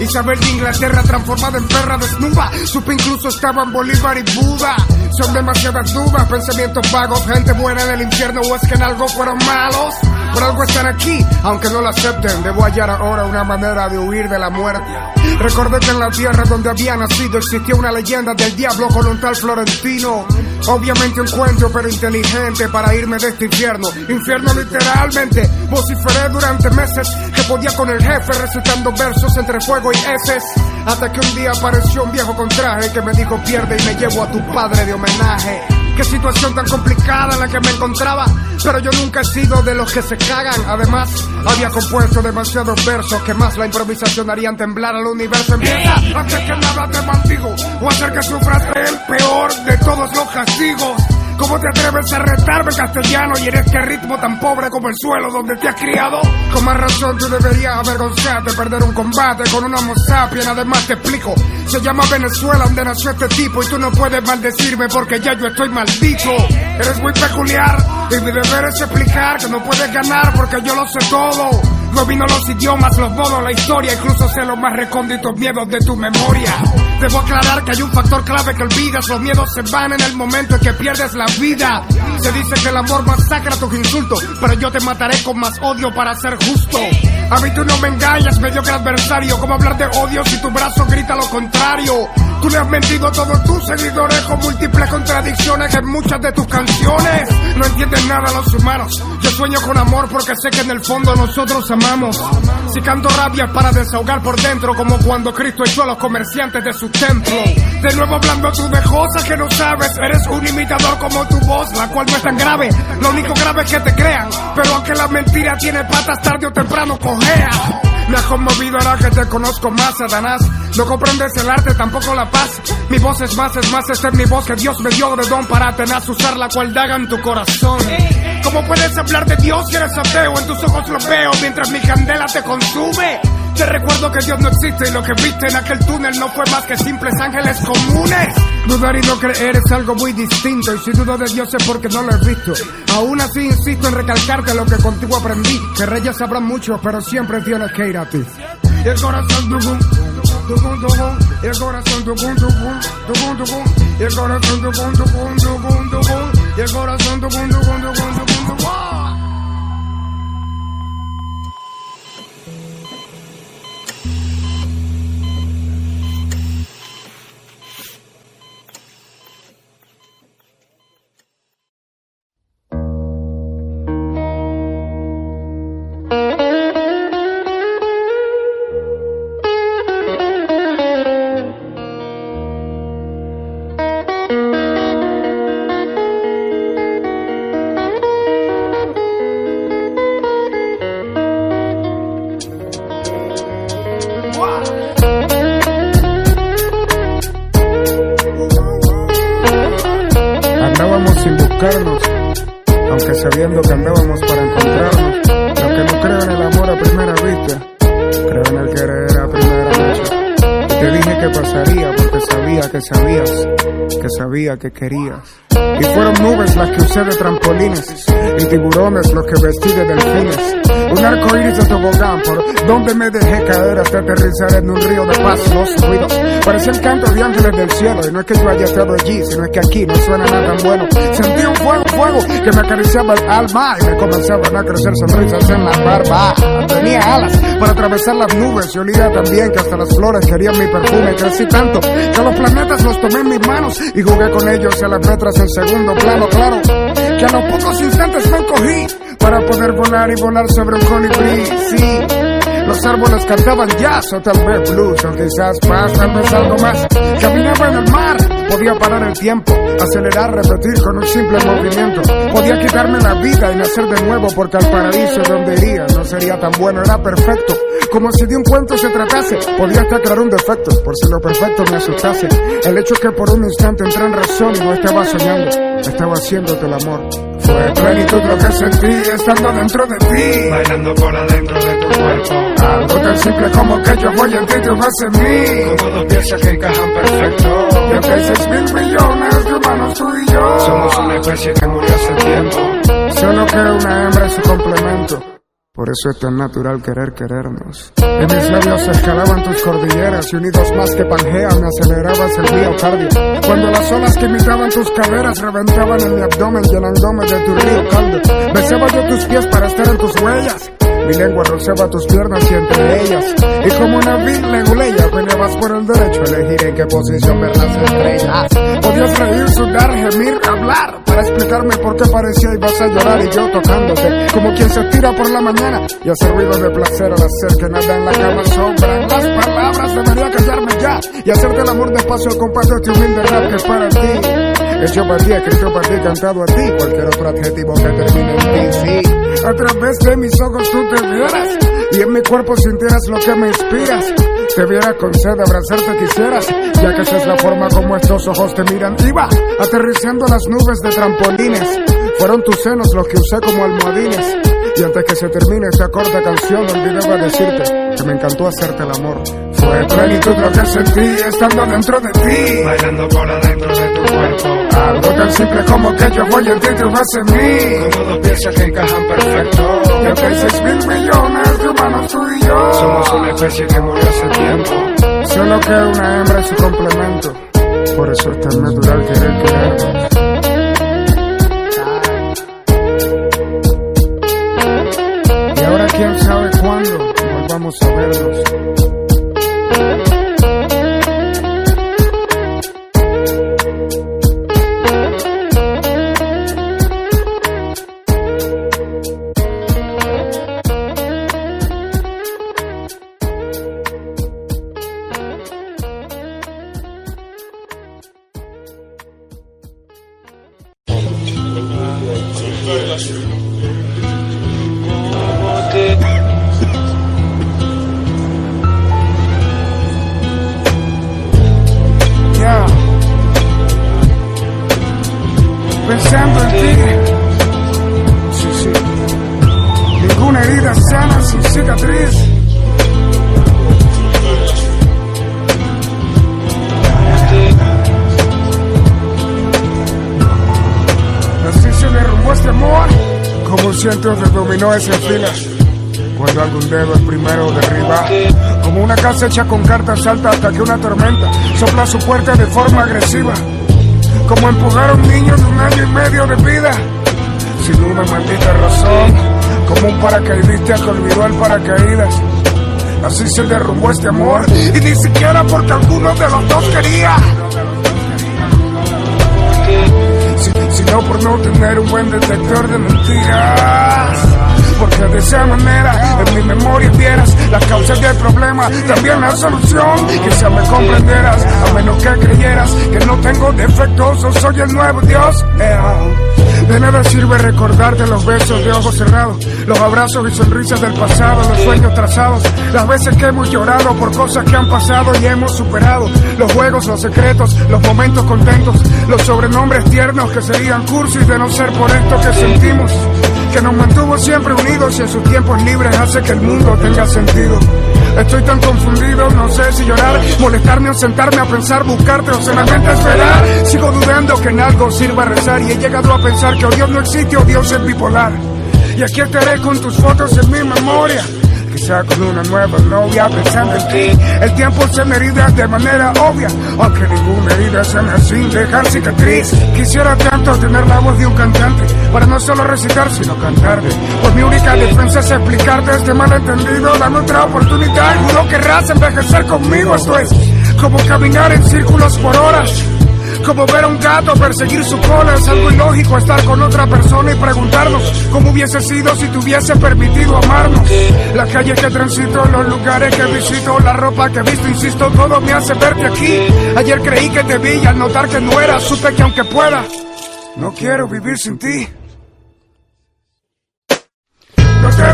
Isabel de Inglaterra transformada en perra desnuda. Supe incluso estaban Bolívar y Buda. Son demasiadas dudas, pensamientos vagos, gente buena en el infierno o es que en algo fueron malos. Por algo están aquí, aunque no lo acepten. Debo hallar ahora una manera de huir de la muerte. Recordé que en la tierra donde había nacido existía una leyenda del diablo con un tal Florentino. Obviamente un cuento, pero inteligente para irme de este infierno. Infierno literalmente. Vociferé durante meses que podía con el jefe recitando versos entre fuego y heces. Hasta que un día apareció un viejo con traje que me dijo pierde y me llevo a tu padre de homenaje. Qué situación tan complicada en la que me encontraba, pero yo nunca he sido de los que se cagan. Además, había compuesto demasiados versos que más la improvisación harían temblar al universo. Empieza antes que nada te maldigo, o hacer que sufras el peor de todos los castigos. ¿Cómo te atreves a retarme castellano y eres que ritmo tan pobre como el suelo donde te has criado? Con más razón tú deberías avergonzarte, perder un combate con una homo sapien. Además te explico, se llama Venezuela donde nació este tipo y tú no puedes maldecirme porque ya yo estoy maldito. Eres muy peculiar y mi deber es explicar que no puedes ganar porque yo lo sé todo. Domino los idiomas, los modos, la historia, incluso sé los más recónditos miedos de tu memoria. Debo aclarar que hay un factor clave que olvidas, los miedos se van en el momento en que pierdes la vida. Se dice que el amor masacra tus insultos, pero yo te mataré con más odio para ser justo. A mí tú no me engañas, mediocre adversario, ¿cómo hablar de odio si tu brazo grita lo contrario? Tú le has mentido a todos tus seguidores con múltiples contradicciones en muchas de tus canciones. No entienden nada los humanos. Yo sueño con amor porque sé que en el fondo nosotros amamos. Si canto rabia es para desahogar por dentro, como cuando Cristo echó a los comerciantes de su templo. De nuevo hablando tú de cosas que no sabes. Eres un imitador como tu voz, la cual no es tan grave. Lo único grave es que te crean. Pero aunque la mentira tiene patas, tarde o temprano cojea. Me has conmovido ahora que te conozco más, Satanás. No comprendes el arte, tampoco la paz. Mi voz es más, es más, esta es mi voz que Dios me dio de don para tenaz usar la cual daga en tu corazón. ¿Cómo puedes hablar de Dios si eres ateo? En tus ojos lo veo mientras mi candela te consume. Te recuerdo que Dios no existe y lo que viste en aquel túnel no fue más que simples ángeles comunes. Dudar y no creer es algo muy distinto y si dudo de Dios es porque no lo he visto. Aún así insisto en recalcarte lo que contigo aprendí, que reyes sabrán mucho, pero siempre tienes que ir a ti. El corazón tucum, tucum, tucum, y el corazón tucum, tucum, tucum, tucum, y el corazón tucum, tucum, tucum, tucum, y el corazón tucum, Y fueron nubes las que usé de trampolines y tiburones los que vestí de delfines. Un arco iris de tobogán por donde me dejé caer hasta aterrizar en un río de paz. Los ruidos parecía el canto de ángeles del cielo. Y no es que yo haya estado allí, sino es que aquí no suena nada tan bueno. Sentí un fuego, fuego que me acariciaba el alma y me comenzaban a crecer sonrisas en la barba. Tenía alas para atravesar las nubes y olía tan bien que hasta las flores querían mi perfume. Crecí tanto que los planetas los tomé en mis manos y jugué con ellos a las letras en segundo plano. Claro que a los pocos instantes me encogí para poder volar y volar sobre un colibrí. Sí, los árboles cantaban jazz o tal vez blues o quizás más, tal algo más. Caminaba en el mar, podía parar el tiempo, acelerar, repetir con un simple movimiento. Podía quitarme la vida y nacer de nuevo porque al paraíso donde iría no sería tan bueno, era perfecto. Como si de un cuento se tratase, podía hasta crear un defecto, por si lo perfecto me asustase. El hecho es que por un instante entré en razón y no estaba soñando, estaba haciéndote el amor. Fue plenitud lo que sentí estando dentro de ti, bailando por adentro de tu cuerpo. Algo tan simple como que yo voy en ti, tú vas en mí. Como dos piezas que encajan perfecto. De que seis mil millones de humanos tú y yo. Somos una especie que murió hace tiempo. Solo que una hembra es su complemento. Por eso es tan natural querer querernos. En mis labios escalaban tus cordilleras y unidos más que Pangea me acelerabas el miocardio. Cuando las olas que imitaban tus caderas reventaban en mi abdomen llenándome de tu río caldo. Besaba yo tus pies para estar en tus huellas. Mi lengua rozaba tus piernas y entre ellas. Y como una vil leguleya peleabas por el derecho a elegir en qué posición ver las estrellas. Podías reír, sudar, gemir, hablar para explicarme por qué parecía ibas a llorar y yo tocándote. Como quien se tira por la mañana y hace ruido de placer al hacer que nada en la cama sobran las palabras. Debería callarme ya y hacerte el amor despacio compás de este humilde rap que para ti. Hecho para ti, escrito para ti, cantado a ti. Cualquier otro adjetivo que termine en ti, sí. A través de mis ojos tú te vieras y en mi cuerpo sintieras lo que me inspiras. Te viera con sed, abrazarte quisieras, ya que esa es la forma como estos ojos te miran. Iba aterrizando las nubes de trampolines. Fueron tus senos los que usé como almohadines. Y antes que se termine esta corta canción, olvidaba decirte que me encantó hacerte el amor. Fue plenitud lo que sentí estando dentro de ti, bailando por adentro de tu cuerpo. Algo tan simple como que yo voy en ti, tú vas en mí. Como dos piezas que encajan perfecto. Ya que seis mil millones de humanos tú y yo. Somos una especie que murió hace tiempo. Solo que una hembra es su complemento. Por eso es tan natural querer querernos. Y ahora quién sabe cuándo volvamos a vernos. De dominó ese fila. Cuando algún dedo el primero derriba, como una casa hecha con cartas salta hasta que una tormenta sopla su puerta de forma agresiva. Como empujar a un niño de un año y medio de vida, sin una maldita razón, como un paracaidista que olvidó el paracaídas. Así se derrumbó este amor, y ni siquiera porque alguno de los dos quería. Si- sino por no tener un buen detector de mentiras. Porque de esa manera en mi memoria vieras las causas del problema, también la solución. Quizá me comprenderas a menos que creyeras que no tengo defectos o soy el nuevo Dios. De nada sirve recordarte los besos de ojos cerrados, los abrazos y sonrisas del pasado, los sueños trazados, las veces que hemos llorado por cosas que han pasado y hemos superado, los juegos, los secretos, los momentos contentos, los sobrenombres tiernos que serían cursis de no ser por esto que sentimos, que nos mantuvo siempre unidos y en sus tiempos libres hace que el mundo tenga sentido. Estoy tan confundido, no sé si llorar, molestarme o sentarme a pensar, buscarte o solamente esperar. Sigo dudando que en algo sirva rezar y he llegado a pensar que o Dios no existe o Dios es bipolar. Y aquí estaré con tus fotos en mi memoria quizá con una nueva novia pensando en ti. El tiempo se me herida de manera obvia, aunque ninguna herida se me sin dejar cicatriz. Quisiera tanto tener la voz de un cantante, para no solo recitar, sino cantarte. Pues mi única defensa es explicarte este malentendido, dame otra oportunidad. No querrás envejecer conmigo, esto es como caminar en círculos por horas. Como ver a un gato perseguir su cola es algo ilógico estar con otra persona y preguntarnos cómo hubiese sido si te hubiese permitido amarnos. Las calles que transito, los lugares que visito, la ropa que he visto, insisto, todo me hace verte aquí. Ayer creí que te vi y al notar que no era, supe que aunque pueda, no quiero vivir sin ti.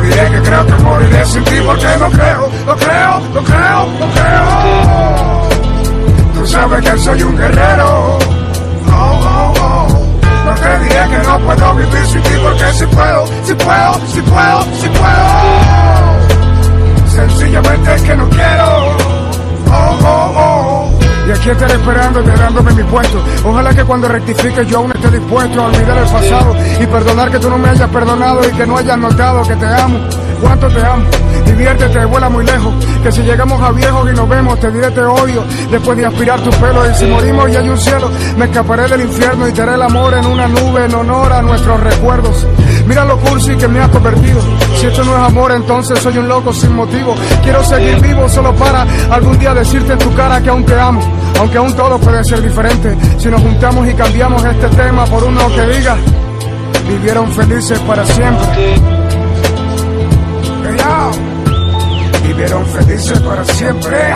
Diré que creo que moriré sin ti porque no creo, no creo, no creo, no creo. Tú sabes que soy un guerrero. Oh, oh, oh. No te diré que no puedo vivir sin ti porque si puedo, si puedo, si puedo, si puedo. Sencillamente es que no quiero. Oh, oh. Y aquí estaré esperando, dándome mi puesto. Ojalá que cuando rectifique yo aún esté dispuesto a olvidar el pasado y perdonar que tú no me hayas perdonado y que no hayas notado que te amo. Cuánto te amo. Diviértete, vuela muy lejos. Que si llegamos a viejos y nos vemos, te diré te odio. Después de aspirar tu pelo. Y si morimos y hay un cielo, me escaparé del infierno y te haré el amor en una nube en honor a nuestros recuerdos. Mira lo cursi que me ha convertido. Si esto no es amor, entonces soy un loco sin motivo. Quiero seguir vivo solo para algún día decirte en tu cara que aún te amo. Aunque aún todo puede ser diferente. Si nos juntamos y cambiamos este tema por uno que diga, vivieron felices para siempre. Vivieron felices para siempre.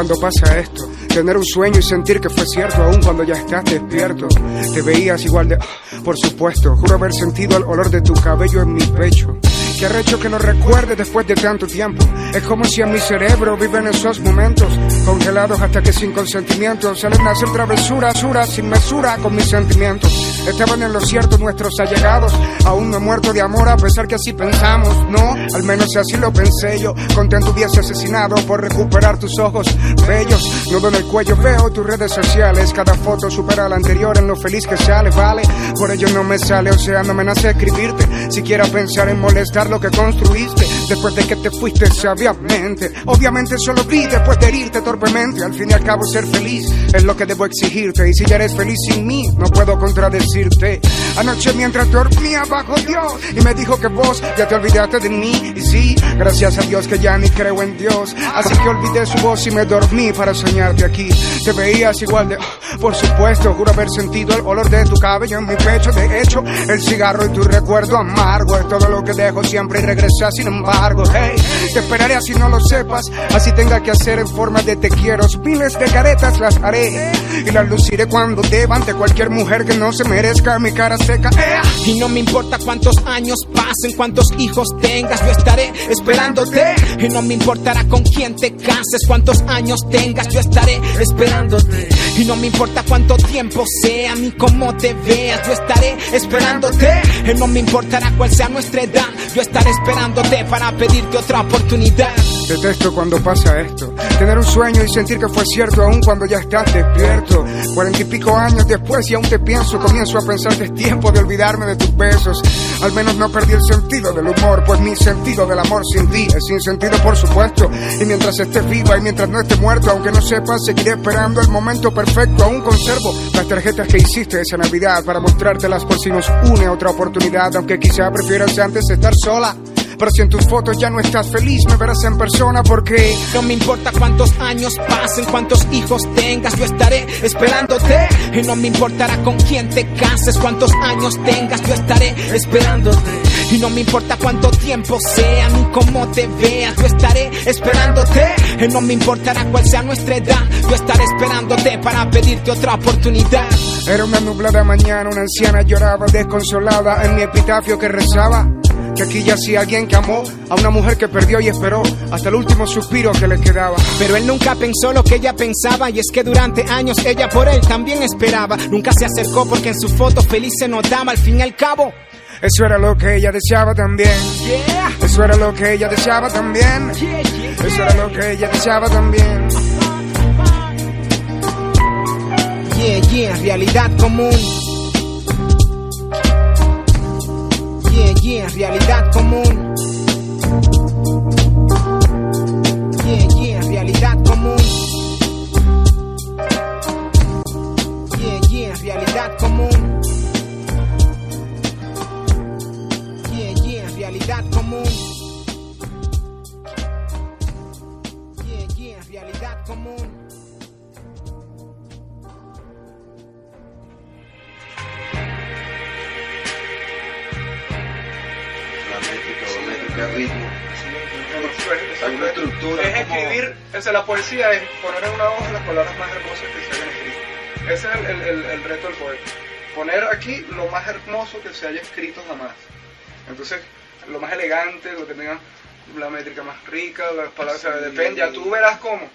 Cuando pasa esto. Tener un sueño y sentir que fue cierto, aun cuando ya estás despierto. Te veías igual de. Por supuesto, juro haber sentido el olor de tu cabello en mi pecho. Qué arrecho que lo recuerde después de tanto tiempo. Es como si en mi cerebro viven esos momentos congelados hasta que sin consentimiento salen a hacer travesuras, suras sin mesura con mis sentimientos. Estaban en lo cierto nuestros allegados, aún no he muerto de amor a pesar que así pensamos, ¿no? Al menos así lo pensé yo, contento hubiese asesinado por recuperar tus ojos bellos. Nudo en el cuello veo tus redes sociales, cada foto supera la anterior en lo feliz que sale, vale. Por ello no me sale, o sea, no me nace escribirte, siquiera pensar en molestar lo que construiste después de que te fuiste sabiamente. Obviamente solo vi después de herirte torpemente. Al fin y al cabo ser feliz es lo que debo exigirte. Y si ya eres feliz sin mí, no puedo contradecirte. Anoche mientras dormía bajo Dios y me dijo que vos ya te olvidaste de mí. Y sí, gracias a Dios que ya ni creo en Dios. Así que olvidé su voz y me dormí para soñarte aquí. Te veías igual de... Por supuesto, juro haber sentido el olor de tu cabello en mi pecho. De hecho, el cigarro y tu recuerdo amargo es todo lo que dejo siempre y regresar sin embargo. Hey, te esperaré así no lo sepas, así tenga que hacer en forma de te quiero. Miles de caretas las haré y las luciré cuando deba ante cualquier mujer que no se Y no me importa cuántos años pasen, cuántos hijos tengas, yo estaré esperándote. Y no me importará con quién te cases, cuántos años tengas, yo estaré esperándote. Y no me importa cuánto tiempo sea ni cómo te veas, yo estaré esperándote. Y no me importará cuál sea nuestra edad, yo estaré esperándote para pedirte otra oportunidad. Detesto cuando pasa esto. Tener un sueño y sentir que fue cierto aún cuando ya estás despierto. Cuarenta y pico años después y aún te pienso, comienzo a pensar que es tiempo de olvidarme de tus besos. Al menos no perdí el sentido del humor, pues mi sentido del amor sin ti es sin sentido por supuesto. Y mientras estés viva y mientras no esté muerto, aunque no sepas, seguiré esperando el momento perfecto. Aún conservo las tarjetas que hiciste esa Navidad para mostrártelas por si nos une otra oportunidad, aunque quizá prefieras antes estar sola. Pero si en tus fotos ya no estás feliz, me verás en persona porque no me importa cuántos años pasen, cuántos hijos tengas, yo estaré esperándote. Y no me importará con quién te cases, cuántos años tengas, yo estaré esperándote. Y no me importa cuánto tiempo sea ni cómo te veas, yo estaré esperándote. Y no me importará cuál sea nuestra edad, yo estaré esperándote para pedirte otra oportunidad. Era una nublada mañana, una anciana lloraba desconsolada en mi epitafio que rezaba que aquí ya sí alguien que amó a una mujer que perdió y esperó hasta el último suspiro que le quedaba. Pero él nunca pensó lo que ella pensaba y es que durante años ella por él también esperaba. Nunca se acercó porque en su foto feliz se notaba al fin y al cabo. Eso era lo que ella deseaba también. Eso era lo que ella deseaba también. Eso era lo que ella deseaba también. Yeah, yeah, realidad común. Yeah, yeah, realidad común. Yeah, yeah, realidad común. Yeah, yeah, realidad común. Yeah, yeah, realidad común. Hay una estructura. Es escribir, o sea, la poesía es poner en una hoja las palabras más hermosas que se hayan escrito. Ese es el, el, el reto del poeta. Poner aquí lo más hermoso que se haya escrito jamás. Entonces, lo más elegante, lo que tenga la métrica más rica, las palabras, o sea, depende, ya tú verás cómo.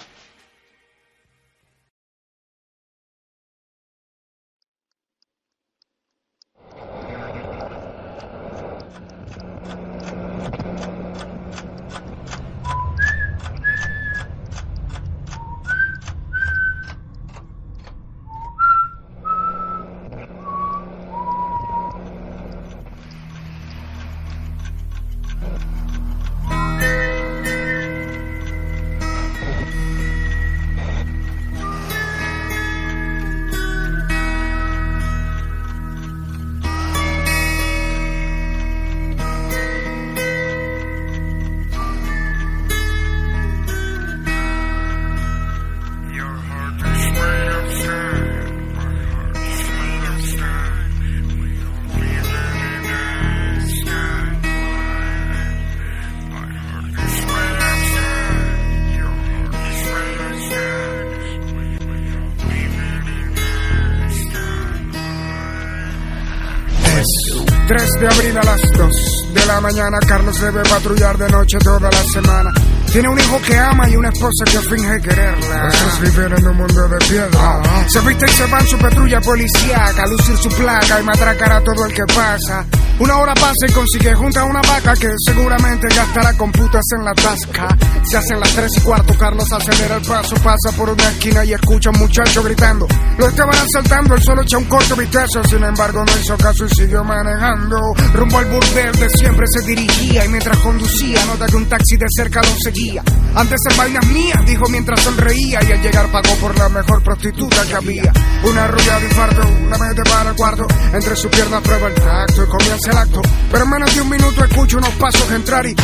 Mañana, Carlos debe patrullar de noche toda la semana. Tiene un hijo que ama y una esposa que finge quererla. Otros viven en un mundo de piedra. Se viste y se va en su patrulla policíaca, lucir su placa y matracar a todo el que pasa. Una hora pasa y consigue junta una vaca que seguramente gastará con putas en la tasca. Se hacen las tres y cuarto, Carlos acelera el paso, pasa por una esquina y escucha a un muchacho gritando. Lo estaban asaltando, él solo echa un corto vistazo, sin embargo no hizo caso y siguió manejando. Rumbo al burdel de siempre se dirigía y mientras conducía nota que un taxi de cerca lo seguía. Antes en vainas mías, dijo mientras sonreía y al llegar pagó por la mejor prostituta que había. Una rubia de infarto, una mete para el cuarto, entre sus piernas prueba el tacto y comienza el acto. Pero en menos de un minuto escucho unos pasos entrar y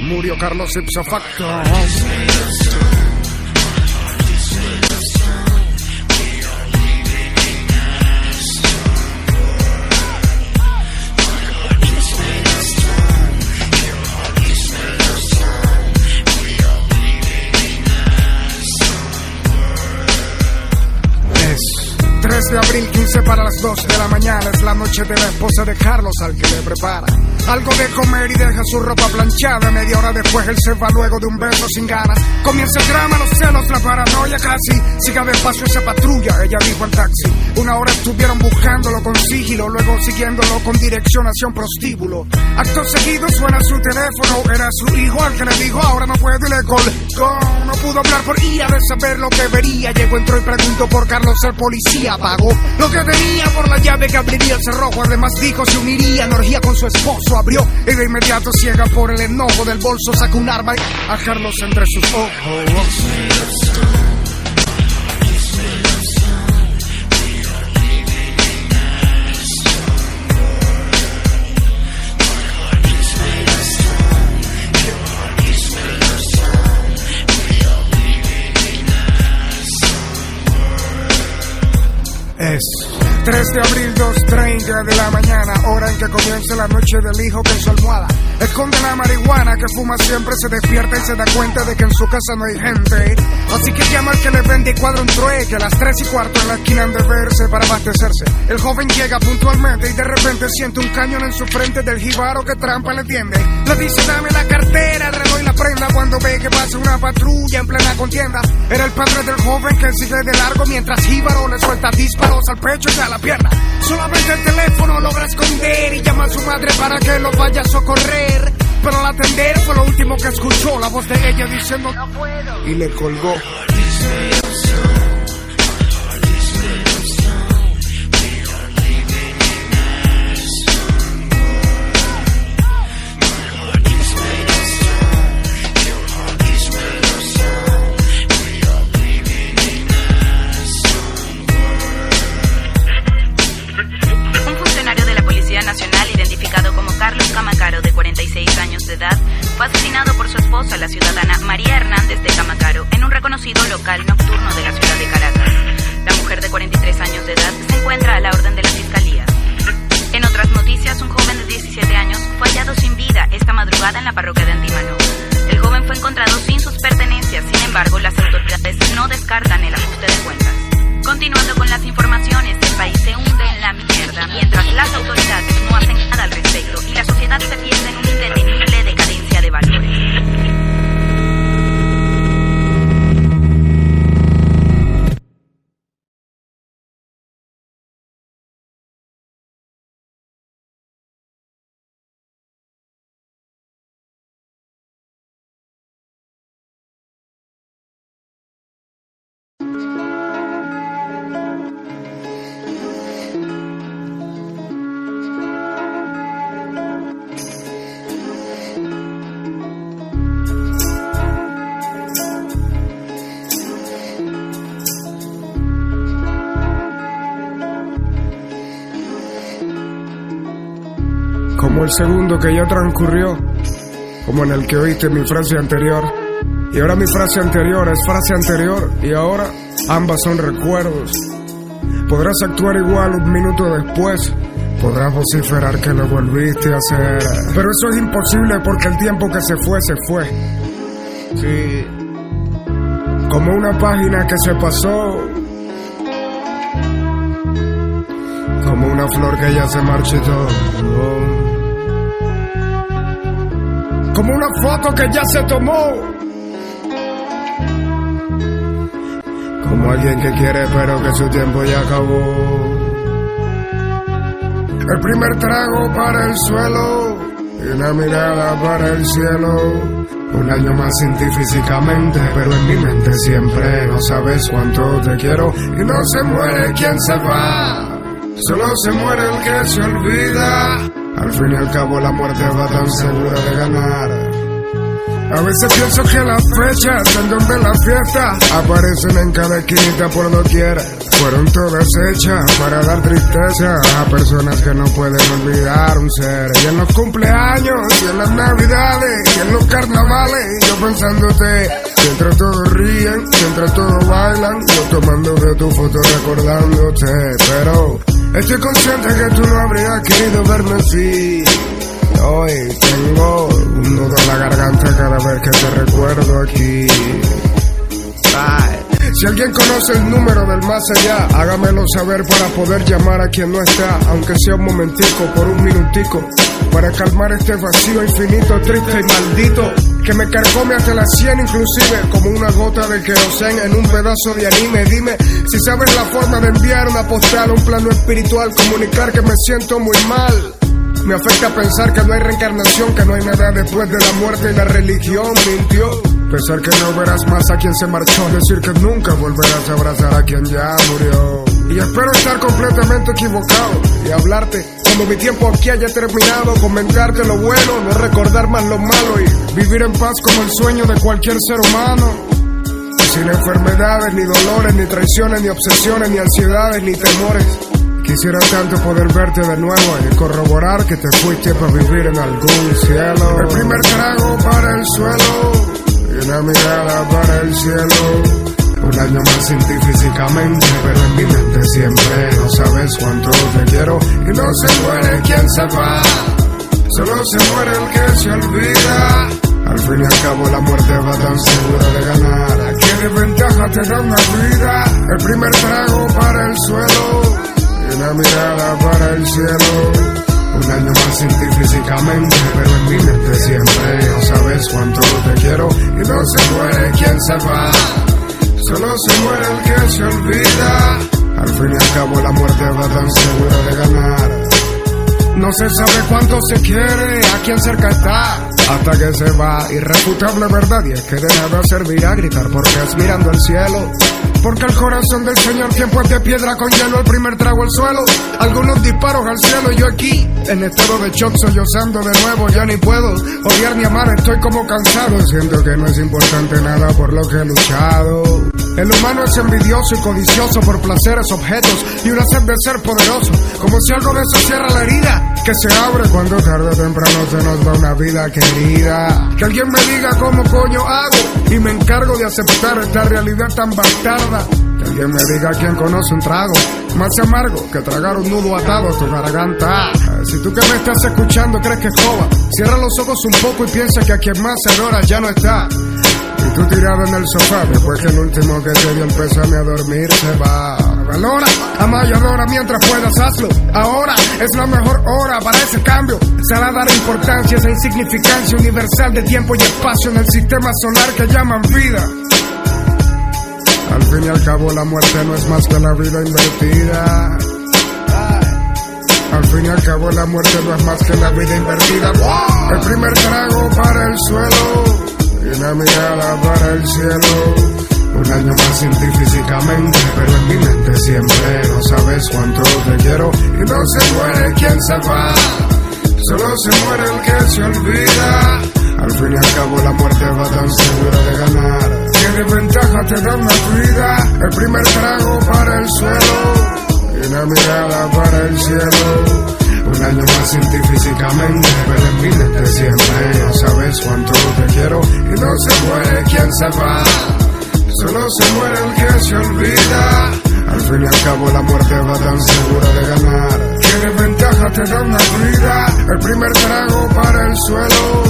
murió Carlos facto. abril, 15 para las 2 de la mañana. Es la noche de la esposa de Carlos al que le prepara algo de comer y deja su ropa planchada. Media hora después él se va luego de un beso sin ganas. Comienza el drama, los celos, la paranoia casi. Siga despacio esa patrulla, ella dijo al taxi. Una hora estuvieron buscándolo con sigilo, luego siguiéndolo con dirección hacia un prostíbulo. Acto seguido suena su teléfono, era su hijo al que le dijo ahora no puedo y le No pudo hablar por ira de saber lo que vería. Llegó, entró y preguntó por Carlos, el policía pagó lo que tenía por la llave que abriría el cerrojo. Además dijo se uniría en orgía con su esposo. Abrió y de inmediato ciega por el enojo del bolso sacó un arma y a Carlos entre sus ojos. Es 3 de abril, 2.30 de la mañana, hora en que comienza la noche del hijo con su almohada. Esconde la marihuana que fuma siempre, se despierta y se da cuenta de que en su casa no hay gente. Así que llama al que le vende y cuadra un trueque a las 3 y cuarto en la esquina han de verse para abastecerse. El joven llega puntualmente y de repente siente un cañón en su frente del jibaro que trampa le tiende. Le dice dame la cartera, el reloj y la prenda cuando ve que pasa una patrulla en plena contienda. Era el padre del joven que sigue de largo mientras Jíbaro le suelta disparos al pecho y a la pierna. Solamente el teléfono logra esconder y llama a su madre para que lo vaya a socorrer. Pero al atender fue lo último que escuchó, la voz de ella diciendo no puedo. Y le colgó. La ciudadana María Hernández de Camacaro, en un reconocido local nocturno de la ciudad de Caracas. La mujer de 43 años de edad se encuentra a la orden de la Fiscalía. En otras noticias, un joven de 17 años fue hallado sin vida esta madrugada en la parroquia de Antímano. El joven fue encontrado sin sus pertenencias, sin embargo, las autoridades no descartan el ajuste de cuentas. Continuando con las informaciones, el país se hunde en la mierda mientras las autoridades no hacen nada al respecto y la sociedad se pierde en una segundo que ya transcurrió, como en el que oíste mi frase anterior. Y ahora mi frase anterior es frase anterior y ahora ambas son recuerdos. Podrás actuar igual un minuto después, podrás vociferar que lo volviste a hacer. Pero eso es imposible porque el tiempo que se fue, se fue. Sí. Como una página que se pasó. Como una flor que ya se marchitó. Como una foto que ya se tomó. Como alguien que quiere pero que su tiempo ya acabó. El primer trago para el suelo y una mirada para el cielo. Un año más sin ti físicamente, pero en mi mente siempre no sabes cuánto te quiero. Y no se muere quien se va, solo se muere el que se olvida. Al fin y al cabo la muerte va tan segura de ganar. A veces pienso que las fechas en donde las fiestas aparecen en cada esquinita por doquiera. Fueron todas hechas para dar tristeza a personas que no pueden olvidar un ser. Y en los cumpleaños, y en las navidades, y en los carnavales, yo pensándote. Mientras todos ríen, mientras todos bailan, yo tomando de tu foto recordándote. Pero estoy consciente que tú no habrías querido verme así. Hoy tengo un nudo en la garganta cada vez que te recuerdo aquí. Si alguien conoce el número del más allá, hágamelo saber para poder llamar a quien no está, aunque sea un momentico, por un minutico, para calmar este vacío infinito, triste y maldito, que me carcome hasta la sien inclusive, como una gota de querosén en un pedazo de anime. Dime si sabes la forma de enviar una postal, un plano espiritual, comunicar que me siento muy mal. Me afecta pensar que no hay reencarnación, que no hay nada después de la muerte y la religión mintió. Pensar que no verás más a quien se marchó, decir que nunca volverás a abrazar a quien ya murió. Y espero estar completamente equivocado y hablarte cuando mi tiempo aquí haya terminado, comentarte lo bueno, no recordar más lo malo y vivir en paz como el sueño de cualquier ser humano. Sin enfermedades, ni dolores, ni traiciones, ni obsesiones, ni ansiedades, ni temores. Quisiera tanto poder verte de nuevo y corroborar que te fuiste para vivir en algún cielo. El primer trago para el suelo una mirada para el cielo. Un año más sin ti físicamente, pero en mi mente siempre no sabes cuánto te quiero. Y no se muere quien se va, solo se muere el que se olvida. Al fin y al cabo la muerte va tan segura de ganar. ¿Qué desventaja te da una vida? El primer trago para el suelo y una mirada para el cielo. Un año más sin ti físicamente, pero en mi mente siempre. No sabes cuánto te quiero y no se muere quien se va. Solo se muere el que se olvida. Al fin y al cabo la muerte va tan segura de ganar. No se sabe cuánto se quiere, a quién cerca está, hasta que se va. Irrefutable verdad, y es que de nada servirá gritar porque es mirando el cielo. Porque el corazón del Señor tiempo es de piedra con hielo, el primer trago al suelo, algunos disparos al cielo, yo aquí, en estado de shock, sollozando de nuevo, ya ni puedo odiar ni amar, estoy como cansado, siento que no es importante nada por lo que he luchado. El humano es envidioso y codicioso por placeres, objetos y una sed de ser poderoso, como si algo de eso cierra la herida, que se abre cuando tarde o temprano se nos va una vida Que alguien me diga cómo coño hago y me encargo de aceptar esta realidad tan bastarda que alguien me diga quién conoce un trago más amargo que tragar un nudo atado a tu garganta. Si tú que me estás escuchando crees que joba, cierra los ojos un poco y piensa que a quien más adora ya no está. Y tú tirado en el sofá después que el último que te dio el pésame a dormir se va. Valora, ama y adora mientras puedas hazlo. Ahora es la mejor hora para ese cambio. Se a dar importancia a esa insignificancia universal de tiempo y espacio en el sistema solar que llaman vida. Al fin y al cabo la muerte no es más que la vida invertida. Al fin y al cabo la muerte no es más que la vida invertida. El primer trago para el suelo y una mirada para el cielo. Un año más sin físicamente, pero en mi mente siempre no sabes cuánto te quiero y no se muere quien se va. Solo se muere el que se olvida. Al fin y al cabo la muerte va tan segura de ganar. ¿Qué desventaja te da una vida? El primer trago para el suelo y una mirada para el cielo. Un año más sin físicamente, pero en mi mente siempre. No sabes cuánto te quiero y no se muere quien se va. Solo se muere el que se olvida. Al fin y al cabo la muerte va tan segura de ganar. ¿Qué desventaja te da una vida? El primer trago para el suelo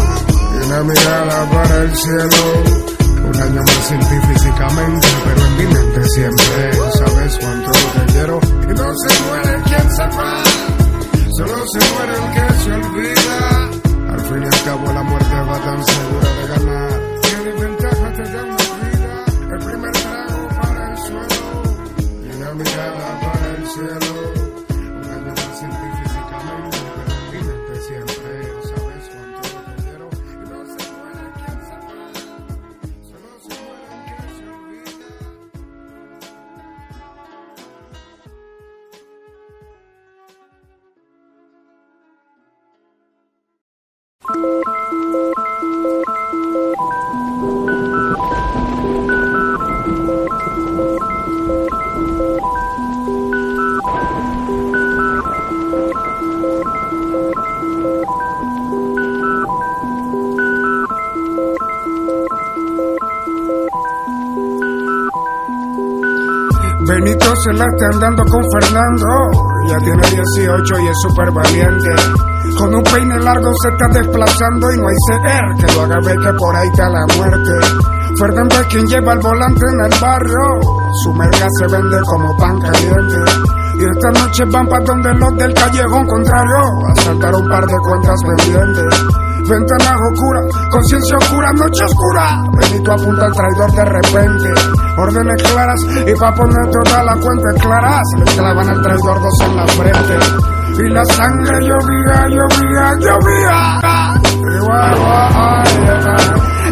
y una mirada para el cielo. Un año más sin ti físicamente, pero en mi mente siempre. Sabes cuánto te quiero y no se muere quien se va. Solo se muere el que se olvida. Al fin y al cabo la muerte va tan segura de ganar. Está andando con Fernando. Ya tiene 18 y es súper valiente. Con un peine largo se está desplazando y no hay CR que lo haga ver que por ahí está la muerte. Fernando es quien lleva el volante en el barrio. Su merca se vende como pan caliente. Y esta noche van para donde los del callejón contrario. A saltar un par de cuentas pendientes. Ventanas oscura, conciencia oscura, noche oscura. Benito apunta al traidor de repente. Órdenes claras y pa' poner toda la cuenta clara. Se le clavan al traidor dos en la frente. Y la sangre llovía, llovía, llovía.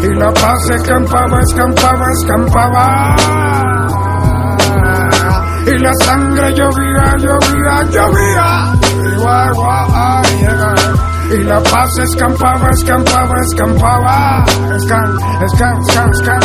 Y la paz escampaba, escampaba, escampaba. Y la sangre llovía, llovía, llovía. Y la paz escampaba, escampaba, escampaba. Escan, escan, escan, escan.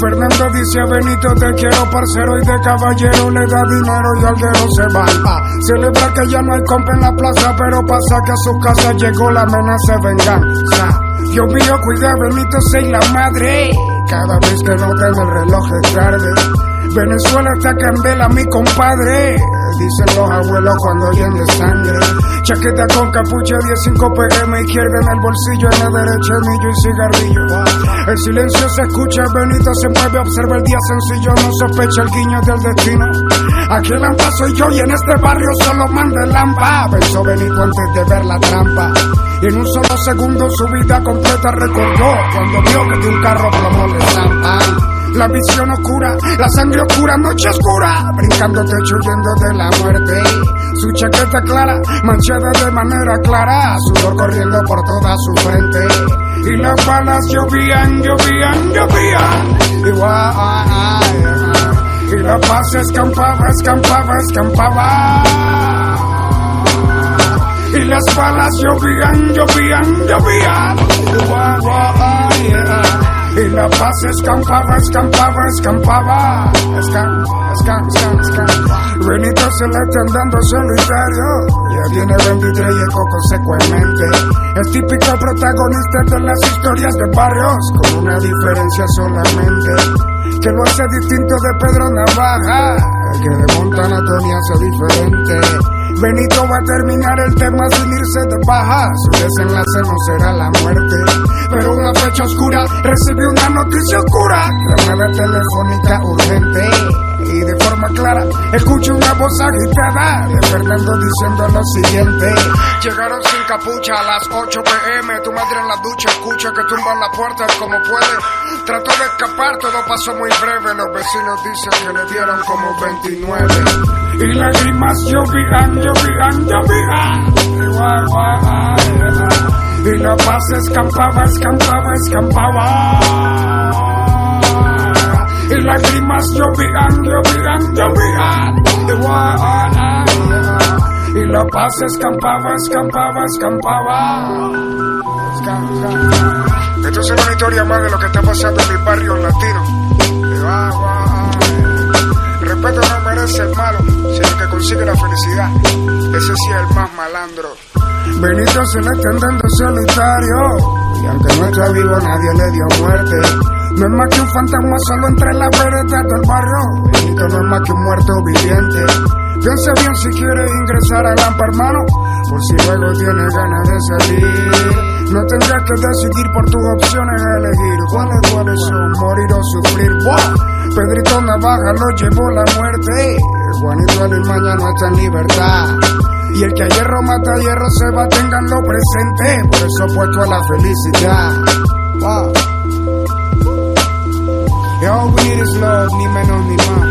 Fernando dice a Benito te quiero parcero y de caballero. Le da dinero y alguero se va a celebrar que ya no hay compa en la plaza pero pasa que a su casa llegó la amenaza de venganza. Yo mío cuida Benito soy la madre. Cada vez que no tengo el reloj es tarde Venezuela está candela mi compadre dicen los abuelos cuando oyen de sangre. Chaqueta con capucha, 15 pm, izquierda en el bolsillo, en la derecha anillo y cigarrillo. El silencio se escucha, Benito se mueve, observa el día sencillo, no sospecha el guiño del destino. Aquí el lampa soy yo y en este barrio solo manda el lampa. Pensó Benito antes de ver la trampa. Y en un solo segundo su vida completa recordó cuando vio que de un carro plomo le zampan la visión oscura, la sangre oscura, noche oscura, brincando techo huyendo de la muerte. Su chaqueta clara, manchada de manera clara, sudor corriendo por toda su frente. Y las balas llovían, llovían, llovían. Igual, y la paz escampaba, escampaba, escampaba. Y las balas llovían, llovían, llovían. Y la paz escampaba, escampaba, escampaba. Escam, escam, escam, escam. Benito se le está andando solitario. Ya tiene 23 y el coco secuemente. Es típico protagonista de las historias de barrios, con una diferencia solamente. Que lo hace distinto de Pedro Navaja, el que de Montana Tony hace diferente. Benito va a terminar el tema sin irse de baja. Su desenlace no será la muerte. Pero una fecha oscura recibió una noticia oscura. Llamada telefónica urgente. Y de forma clara, escucho una voz agitada de Fernando diciendo lo siguiente: Llegaron sin capucha a las 8 pm. Tu madre en la ducha escucha que tumban la puerta como puede. Trató de escapar, todo pasó muy breve. Los vecinos dicen que le dieron como 29. Y lágrimas llovían, llovían, llovían. Y la paz escampaba, escampaba, escampaba. Y lágrimas llovían, llovían, llovían. Y la paz escampaba, escampaba, escampaba. Esto es una historia más de lo que está pasando en mi barrio latino. Respeto no merece malo, sino que consigue la felicidad. Ese sí es el más malandro. Benito se le está andando solitario. Y aunque no está vivo, nadie le dio muerte. No es más que un fantasma solo entre las veredas del barrio. Benito no es más que un muerto viviente. Piensa bien si quieres ingresar a Lampa, hermano. Por si luego tienes ganas de salir. No tendrás que decidir por tus opciones elegir cuáles cuáles son, morir o sufrir. Pedrito Navaja lo llevó la muerte. Juanito Alimaña no está en libertad. Y el que a hierro mata a hierro se va, tenganlo presente. Por eso puesto a la felicidad. Wow. All we need is love, ni menos ni más.